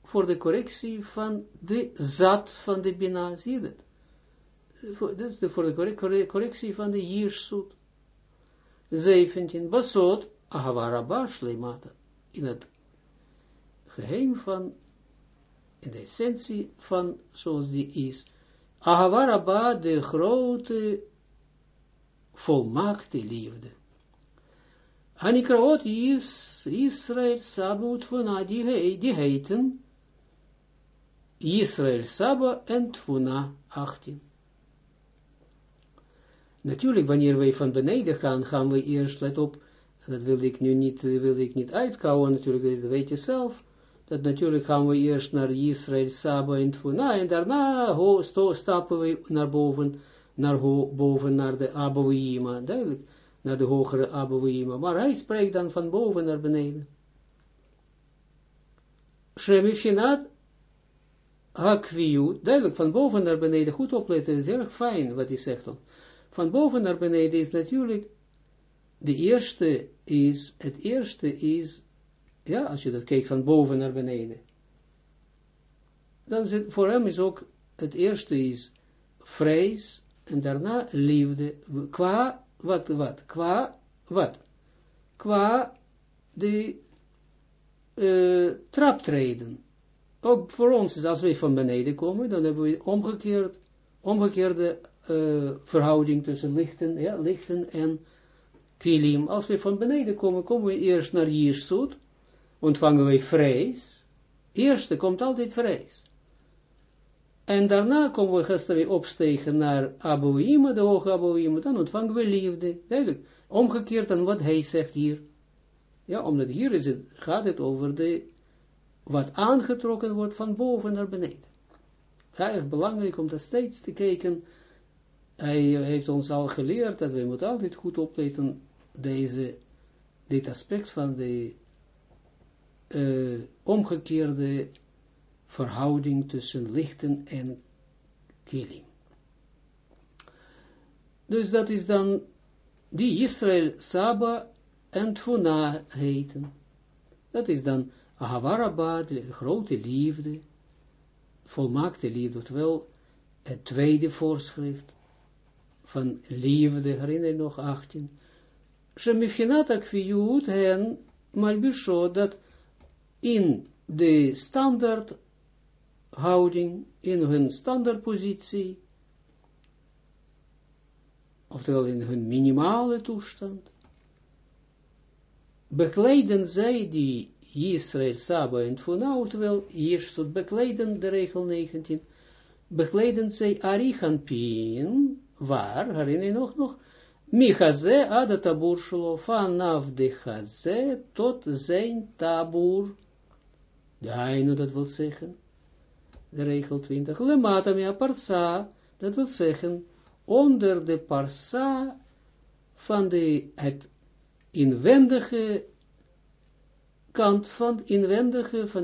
voor de correctie van de zat van de bina, zie je dat? Dat is voor de correctie van de jirsut. 17, basot, ahavaraba shleimata, in het geheim van, in de essentie van, zoals die is, ahavaraba, de grote, volmaakte liefde. Anikraot is Israël Sabut van die, die heeten Israël Saba en Tfuna 18. Natuurlijk, wanneer wij van beneden gaan, gaan we eerst, let op, dat wil ik nu niet, wil ik niet uitkouwen, natuurlijk, dat weet je zelf, dat natuurlijk gaan we eerst naar Israël, Saba en Tfuna, en daarna stappen we naar boven, naar ho, boven naar de Abouima, duidelijk, naar de hogere Abouima, maar hij spreekt dan van boven naar beneden. Shemifinat Hakviut, duidelijk, van boven naar beneden, goed opletten, is erg fijn wat hij zegt dan van boven naar beneden is natuurlijk, de eerste is, het eerste is, ja, als je dat kijkt van boven naar beneden, dan zit, voor hem is ook, het eerste is vrees, en daarna liefde, qua, wat, wat, qua, wat, qua de uh, traptreden. Ook voor ons is, als wij van beneden komen, dan hebben we omgekeerd, omgekeerde uh, verhouding tussen lichten, ja, lichten en kilim. Als we van beneden komen, komen we eerst naar Jirsut, ontvangen we vrees. Eerste komt altijd vrees. En daarna komen we, als we opstegen naar Abouima, de hoge Abouima, dan ontvangen we liefde. Duidelijk. Omgekeerd dan wat hij zegt hier. Ja, omdat hier is het, gaat het over de, wat aangetrokken wordt van boven naar beneden. Erg belangrijk om dat steeds te kijken, hij heeft ons al geleerd dat we moeten altijd goed opletten deze, dit aspect van de uh, omgekeerde verhouding tussen lichten en kilim. Dus dat is dan die Israël Saba en Tfuna heten. Dat is dan Ahavarabad, de grote liefde, volmaakte liefde, oftewel het tweede voorschrift van liefde, herinner je nog 18. Shemifinat akviyut hen malbishot dat in de standaard houding, in hun standaardpositie, oftewel in hun minimale toestand, bekleden zij die Israël, Saba en Tfuna, oftewel, hier bekleden, de regel 19, bekleden zij Arichanpin, waar, herinner je nog nog, Michaze ad tabur vanaf de chaze tot zijn tabur. nu dat wil zeggen, de regel 20, lemata parsa, dat wil zeggen, onder de parsa van de, het inwendige kant van inwendige, van,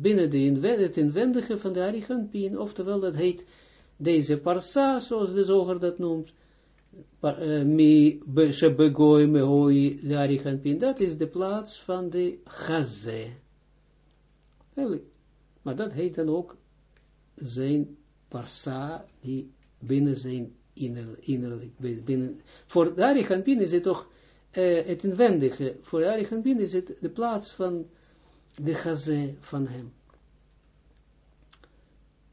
binnen de inwendige, het inwendige van de Ariganpien, oftewel dat heet deze parsa, zoals de zoger dat noemt, eh, mi larichanpin, dat is de plaats van de gazé. Maar dat heet dan ook zijn parsa, die binnen zijn innerlijk, binnen, voor de Arichanpin is het toch uh, het inwendige, voor de Arichanpin is het de plaats van de gazé van hem.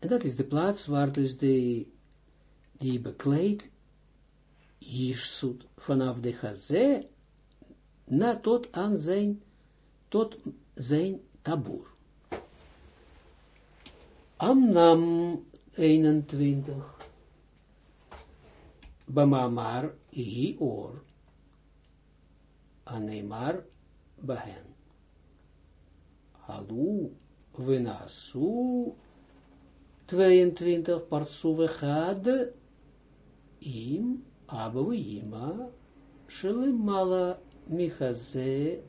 En dat is de plaats waar dus de, die bekleed Jirsut vanaf de gazé na tot aan zijn, tot zijn tabur. Amnam 21. Bamamar i or. Anemar bahen. Halu venasu 22 partsuve had im abouima shelimala michaze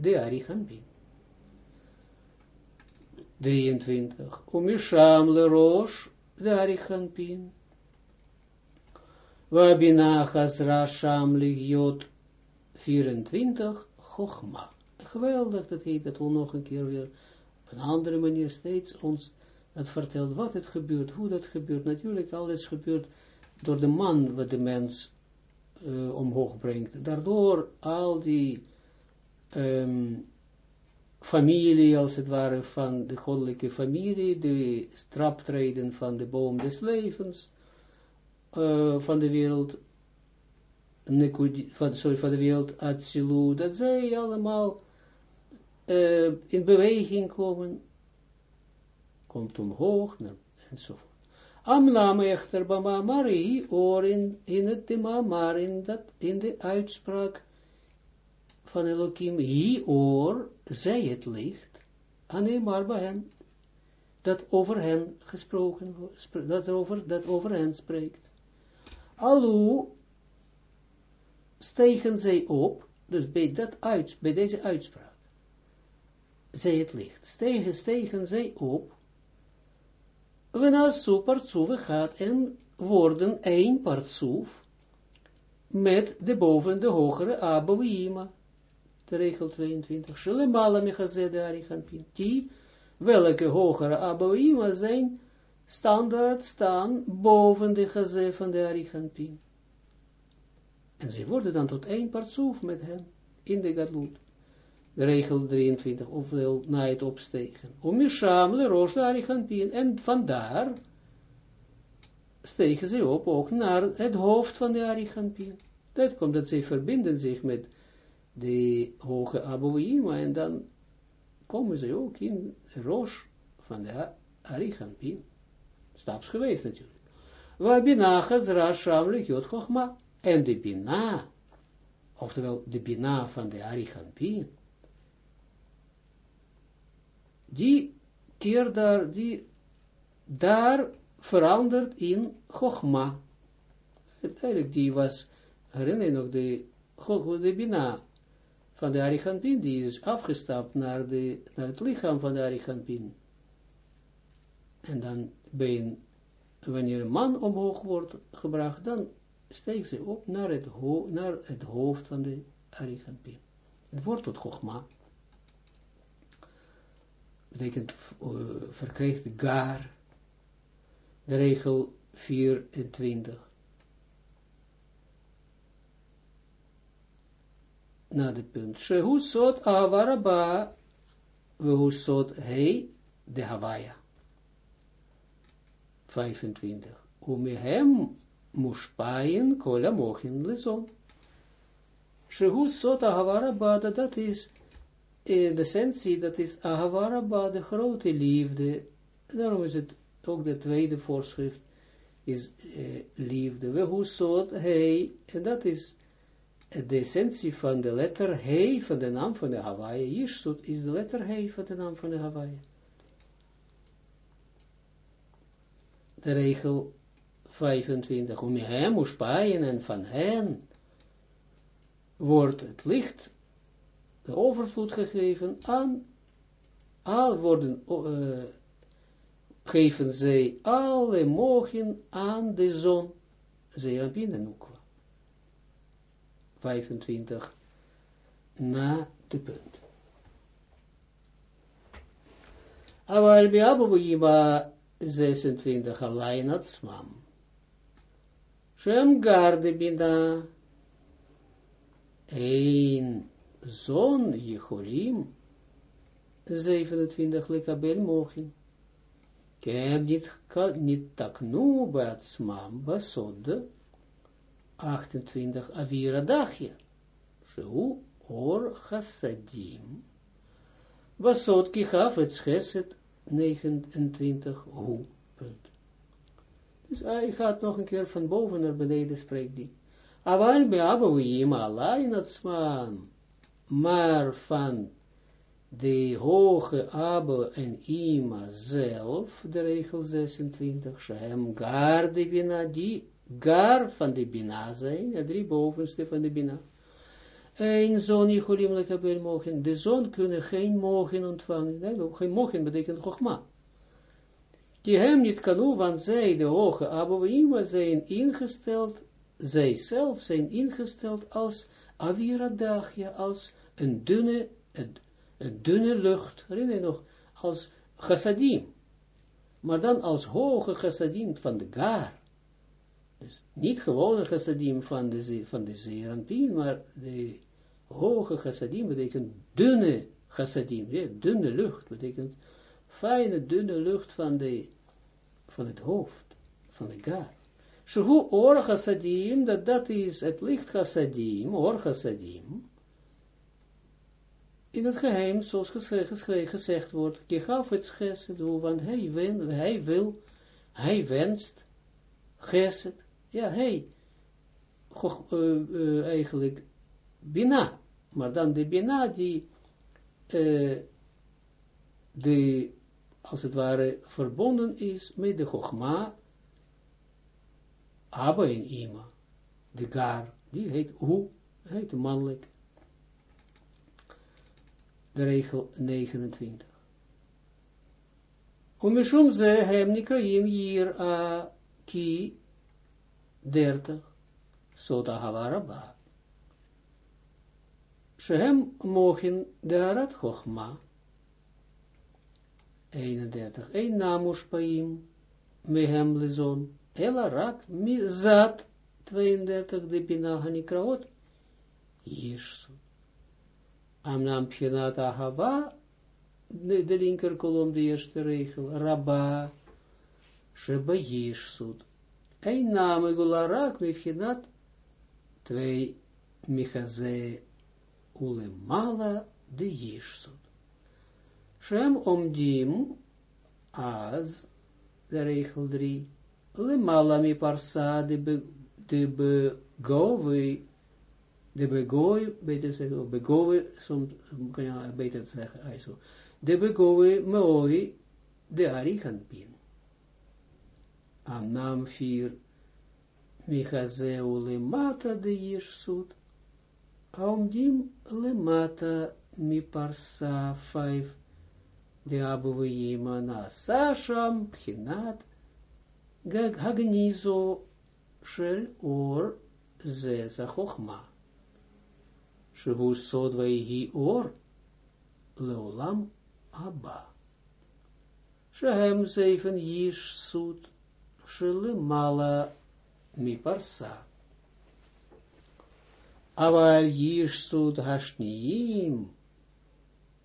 de arichanbin. 23. Umisham le rosh de arichanbin. Wabina chasra sham ligiot 24. Chochma. Geweldig dat hij dat we nog een keer weer op een andere manier steeds ons dat vertelt wat het gebeurt, hoe dat gebeurt. Natuurlijk, alles gebeurt door de man wat de mens uh, omhoog brengt. Daardoor al die um, familie, als het ware, van de goddelijke familie, de straptreden van de boom des levens, uh, van de wereld, van, sorry, van de wereld Atsilu, dat zij allemaal uh, in beweging komen, komt omhoog, enzovoort. Amlam echter Mari, or in, in het de maar in, dat, in de uitspraak van Elohim, hi or, zij het licht, bij hen, dat over hen gesproken dat over, dat over hen spreekt. Alu stegen zij op, dus bij, dat uit, bij deze uitspraak, zij het licht, stegen, stegen zij op, Wenasu partsoef gaat en worden één partsoef met de boven de hogere abouima. De regel 22. Shalemala mechazede arichanpin. Die, welke hogere abouima zijn, standaard staan boven de gazé van de arichanpin. En ze worden dan tot één partsoef met hen in de gadlut regel 23, ofwel na het opstegen. Om Misham le roos de en vandaar stegen ze op ook naar het hoofd van de Arichanpin. Dat komt dat ze verbinden zich met de hoge Abouima en dan komen ze ook in de roos van de Arichanpin. Staps geweest natuurlijk. Waar Bina Chazra Shamlik en de Bina, oftewel de Bina van de Arichanpin, die keer daar, die daar verandert in Chogma. Eigenlijk, die was, herinner je nog, de, de Bina van de Arichanpin, die is afgestapt naar, de, naar het lichaam van de Arichanpin. En dan ben wanneer een man omhoog wordt gebracht, dan steekt ze op naar het, ho naar het hoofd van de Arichanpin. Het wordt tot Chogma betekent uh, verkrijgt gar, de regel 24. Na de punt. Shehu sot avaraba, wehu sot hei, de Hawaia. 25. Umehem muspaien kola mochin lezon. Avaraba, dat is de essentie, dat is Ahavaraba, de grote liefde. Daarom is het ook de tweede voorschrift, is eh, liefde. We hoe soort hij, en dat is de essentie van de letter He van de naam van de Hawaii. Is de letter He van de naam van de Hawaii. De regel 25. Om hem en van hen wordt het licht de overvloed gegeven aan, al worden, uh, geven zij alle mogen aan de zon, zij binnen Nukwa. 25 na de punt. Aval biabu 26 alleen het smam. Shem garde bina. Een zon Jehorim 27, lekabel mochin. Kem niet, niet taknu batsmam basod, 28, avira dachia. Shehu or chassadim. Basod kichaf het scheset, 29, hu. Dus hij gaat nog een keer van boven naar beneden, spreekt die. Aval beabouim alain atzman. Maar van de hoge Abba en Ima zelf, de regel 26, Shem gar de Bina, die gar van de Bina zijn, de drie bovenste van de Bina. Een zoon Jecholim lekabel mogen, de zoon kunnen geen mogen ontvangen, nee, geen mogen betekent Chogma. Die hem niet kan want zij, de hoge Abba en Ima, zijn ingesteld, zij zelf zijn ingesteld als aviradachja, als een dunne, een dunne lucht, herinner je nog, als chassadim, maar dan als hoge chassadim van de gar. Dus niet gewone chassadim van de, van de maar de hoge chassadim betekent dunne chassadim, ja, dunne lucht, betekent fijne, dunne lucht van, de, van het hoofd, van de gar. Shehu or chassadim, dat dat is het licht chassadim, or chassadim, in het geheim, zoals gezegd wordt, je gaf het geset, want hij, wen, hij wil, hij wenst, geset, ja, hij, uh, eigenlijk, bina, maar dan de bina die, uh, de, als het ware, verbonden is met de chogma, Abba en Ima, de gar, die heet hoe, heet mannelijk, de regel 29. Umishum ze hem nikraim hier a ki 30. Sota havaraba. Shehem mochen de harat chochma. 31. Ein namus paim mehem lezon. Ela rak mi zat 32 de bina hanikraot. Yishsut. Amnam Pchinat Ahava, de, linker kolom, de eerste regel, Rabba, Sheba Yishsut. Een name Gularak, Mepchinat, twee, Michaze, Ulemala, de Yishsut. Shem Omdim, Az, de regel drie, Lemala mi parsa, de, be, de begove, de begooi, beter zeggen, of begooi, soms kan je beter zeggen, also, de begooi meoi, de arichanpin. Amnam vier, michazeu lemata de yeshut, aumdim lemata mi parsa vijf, de abuweima na sasham, pchinat, hagnizo, shel or, zes chochma. Shehu sod hi or, leolam abba. Shehem zeven yish sud, mala mi parsa. Aval yish sud hashniim,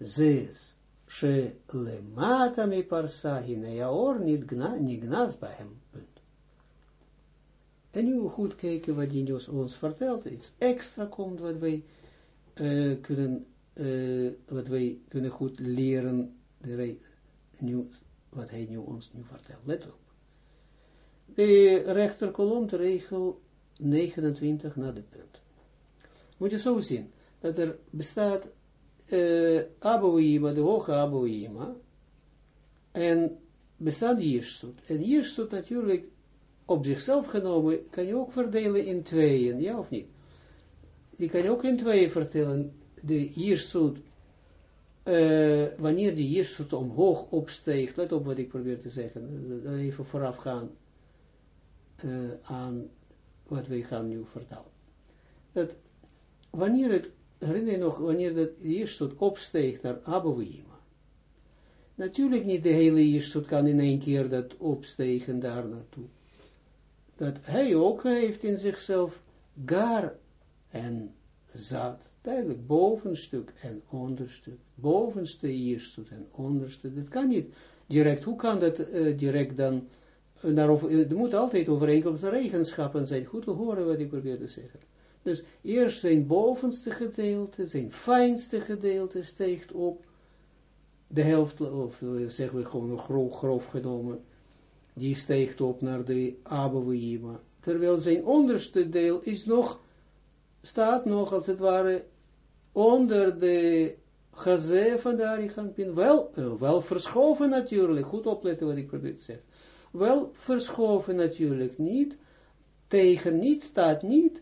zes, she lemata mi parsa, hine or niet gnas bij hem. En nu goed kijken wat die ons vertelt, iets extra komt wat uh, kunnen, uh, wat wij kunnen goed leren, de wat hij nu ons nu vertelt. Let op. De rechterkolom, de regel 29 naar de punt. Moet je zo zien, dat er bestaat uh, Abouima, de hoge Abouima, en bestaat Jirsut. En Jirsut natuurlijk, op zichzelf genomen, kan je ook verdelen in tweeën, ja of niet? Die kan je ook in twee vertellen, de Jirsut, uh, wanneer die Jirsut omhoog opsteegt, let op wat ik probeer te zeggen, even voorafgaan uh, aan wat wij gaan nu vertellen. Dat wanneer het, herinner je nog, wanneer dat Jirsut opsteegt naar Abouima, Natuurlijk niet de hele Jirsut kan in één keer dat opstegen daar naartoe. Dat hij ook heeft in zichzelf gar en zat. Duidelijk, bovenstuk en onderstuk. Bovenste ierstuk en onderstuk. Dat kan niet direct. Hoe kan dat uh, direct dan? Uh, daarover, uh, er moet altijd overeenkomstige eigenschappen zijn. Goed te horen wat ik probeer te zeggen. Dus eerst zijn bovenste gedeelte, zijn fijnste gedeelte steekt op de helft, of zeggen we gewoon grof, grof genomen, die steekt op naar de Abouima. Terwijl zijn onderste deel is nog, staat nog als het ware onder de gazé van de Arichampin. Wel, wel verschoven natuurlijk, goed opletten wat ik probeer te zeggen. Wel verschoven natuurlijk niet, tegen niet, staat niet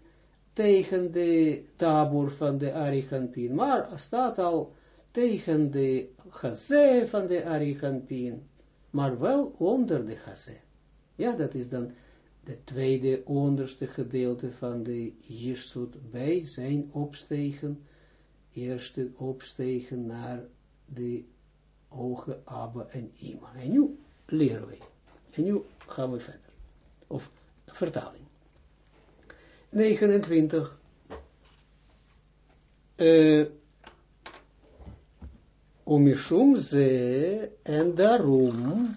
tegen de tabor van de Arichampin, maar staat al tegen de gazé van de Arichampin, maar wel onder de gazé. Ja, dat is dan de tweede onderste gedeelte van de Jirsut bij zijn opstegen, eerste opstegen naar de hoge Abba en Ima. En nu leren we. En nu gaan we verder. Of vertaling. 29. Uh, Omishum ze en daarom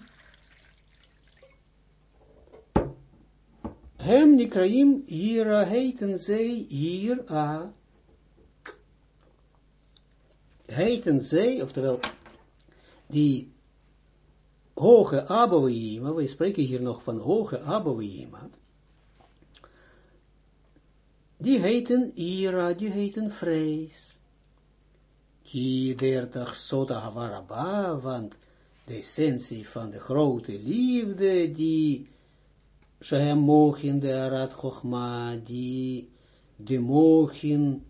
hem nikraim ira heeten zij hier a heeten zij, oftewel die hoge Abouima, we spreken hier nog van hoge Abouima, die heeten ira, die heeten vrees. Ki dertig sota havaraba, want de essentie van de grote liefde, die Shehem mochin de arat chochma, die de mochin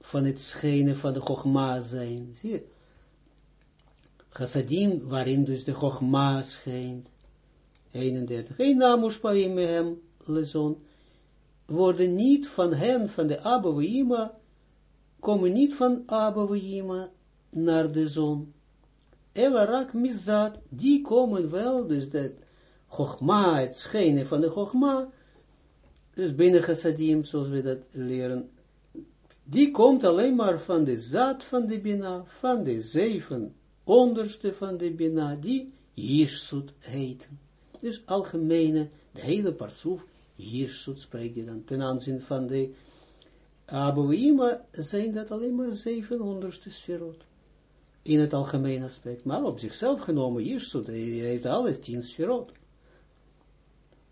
van het schijnen van de chochma zijn. Zie je? Waarin dus de chochma schijnt. 31. Een namus paim hem, lezon, worden niet van hen, van de Abba komen niet van Abba naar de zon. Elarak mizat, die komen wel, dus dat Chogma, het schijnen van de Chogma, dus binnen Chassadim, zoals we dat leren, die komt alleen maar van de zaad van de Bina, van de zeven onderste van de Bina, die Jirsut heten. Dus algemene, de hele partsoef, Jirsut spreekt je dan ten aanzien van de Abouima zijn dat alleen maar zeven onderste sferot. In het algemeen aspect. Maar op zichzelf genomen, Jirsut, hij heeft alle tien sferot.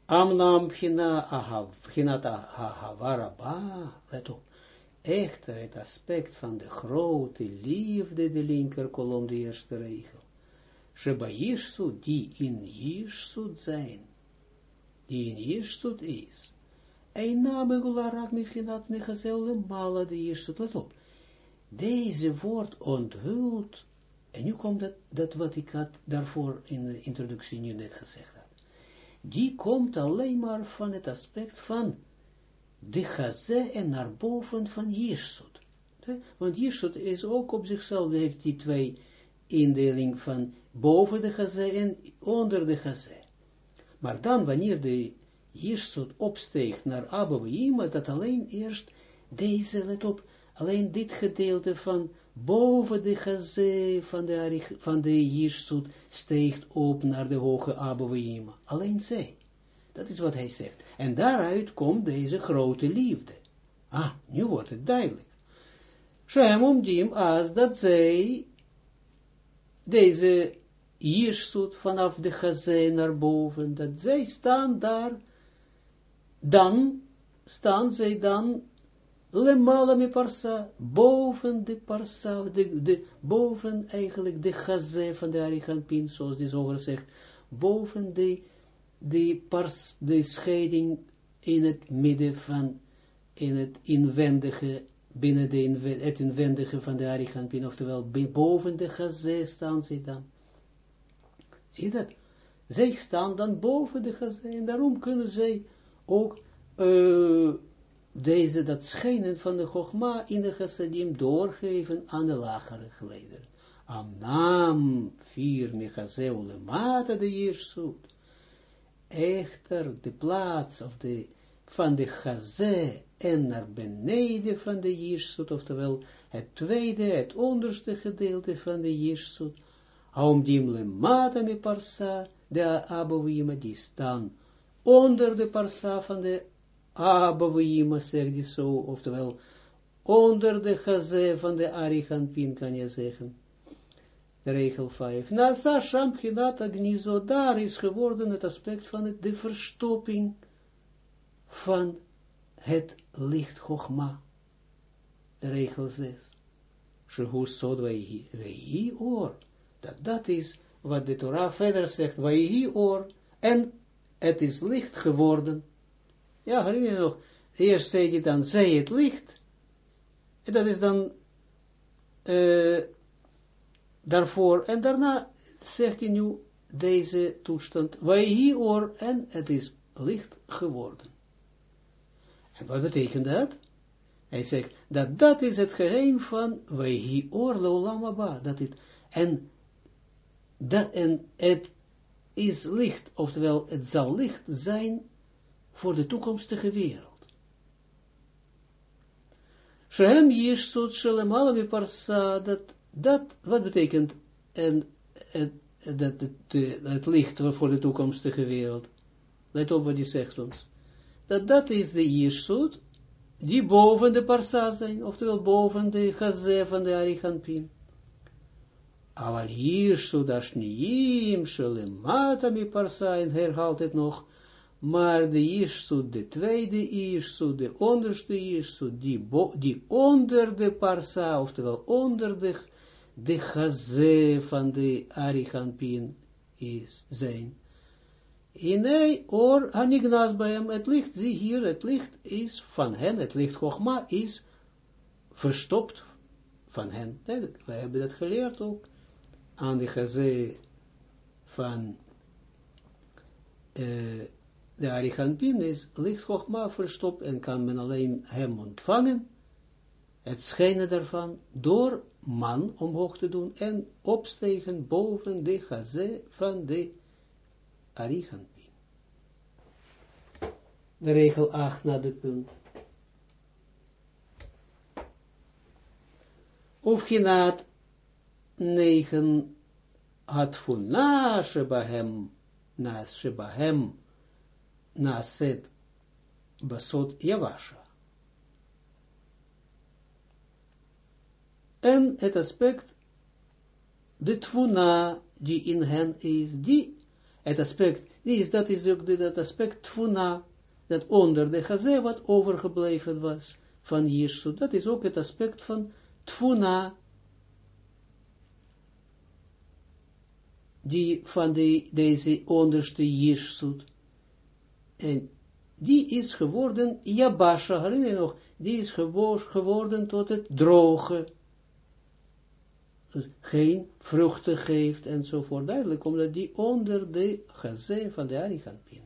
Amnam Pchinat Ahavaraba, let op. Echter het aspect van de grote liefde, de linker kolom, de eerste regel. Sheba Jirsut, die in Jirsut zijn. Die in Jirsut is. Een name gularak mifginat mechazel mala de Jirsut. Let op. Deze woord onthult, en nu komt dat, dat wat ik had daarvoor in de introductie nu net gezegd die komt alleen maar van het aspect van de gazé en naar boven van Jirsut. Want Jirsut is ook op zichzelf, heeft die twee indeling van boven de gazé en onder de gazé. Maar dan, wanneer de Jirsut opsteegt naar Abba dat alleen eerst deze, let op, alleen dit gedeelte van boven de gazé van de, van de Jirsut steegt op naar de hoge Abouima. Alleen zij. Dat is wat hij zegt. En daaruit komt deze grote liefde. Ah, nu wordt het duidelijk. Shem dim als dat zij deze Jirsut vanaf de gazé naar boven, dat zij staan daar, dan staan zij dan lemala mi parsa, boven de parsa, de, de, boven eigenlijk de gazé van de Ariganpin, zoals die zoger zegt, boven de, de, pars, de scheiding in het midden van, in het inwendige, binnen de inwendige, het inwendige van de Ariganpin, oftewel boven de gazé staan ze dan. Zie je dat? Zij staan dan boven de gazé, en daarom kunnen zij ook, uh, deze, dat schijnen van de Chogma in de chassadim doorgeven aan de lagere geleden. Amnam vier mechazeu mata de Jirsut. Echter, de plaats of de van de Chazé en naar beneden van de Jirsut, oftewel het tweede, het onderste gedeelte van de Jirsut, le mata me parsa, de Abouima, die staan onder de parsa van de Abouima, zegt hij zo, oftewel onder de Chazé van de Arichanpin, kan je zeggen regel 5. Nasa Shamchinat Agnizo, daar is geworden het aspect van het, de verstopping van het licht. Regel 6. Shehu Sod Or. Dat, dat is wat de Torah verder zegt, Vaihi Or. En het is licht geworden. Ja, herinner je nog, eerst zei hij dan, zij het licht. En dat is dan uh, daarvoor, en daarna zegt hij nu deze toestand, wij hier en het is licht geworden. En wat betekent dat? Hij zegt, dat dat is het geheim van wij hier oor dat het, en, dat, en het is licht, oftewel het zal licht zijn voor de toekomstige wereld. Shem Yeshut Shalem Alami Parsa, dat dat, wat betekent en, en, dat het, licht voor de toekomstige wereld? Let op wat hij zegt ons. Dat dat is de Yeshut, die boven de Parsa zijn, oftewel boven de Chazé van de Arichanpin. Aval Yeshut Ashniim, Shalemata mi Parsa, en herhaalt het nog, maar de Yeshut, de tweede Yeshut, de onderste Yeshut, die, onder de Parsa, oftewel onder de de van de Arichanpin is zijn. hij or hanignas bij hem, het licht, zie hier, het licht is van hen, het licht Chogma is verstopt van hen. We hebben dat geleerd ook aan de chazé van uh, de Arichanpin is licht verstopt en kan men alleen hem ontvangen, het schijnen daarvan, door man omhoog te doen en opstegen boven de gazé van de Arichanpin. De regel 8 naar de punt. Of genaat 9 had shebahem na shebahem na set basot yavasha. En het aspect, de tvuna die in hen is, die, het aspect, die is, dat is ook dat aspect tvuna, dat onder de gazé wat overgebleven was van Jesu, dat is ook het aspect van tvuna, die van de, deze onderste Jesu, en die is geworden, Yabasha, herinner je nog, die is geworden tot het droge, geen vruchten geeft enzovoort. Duidelijk, omdat die onder de gazé van de Ariganpin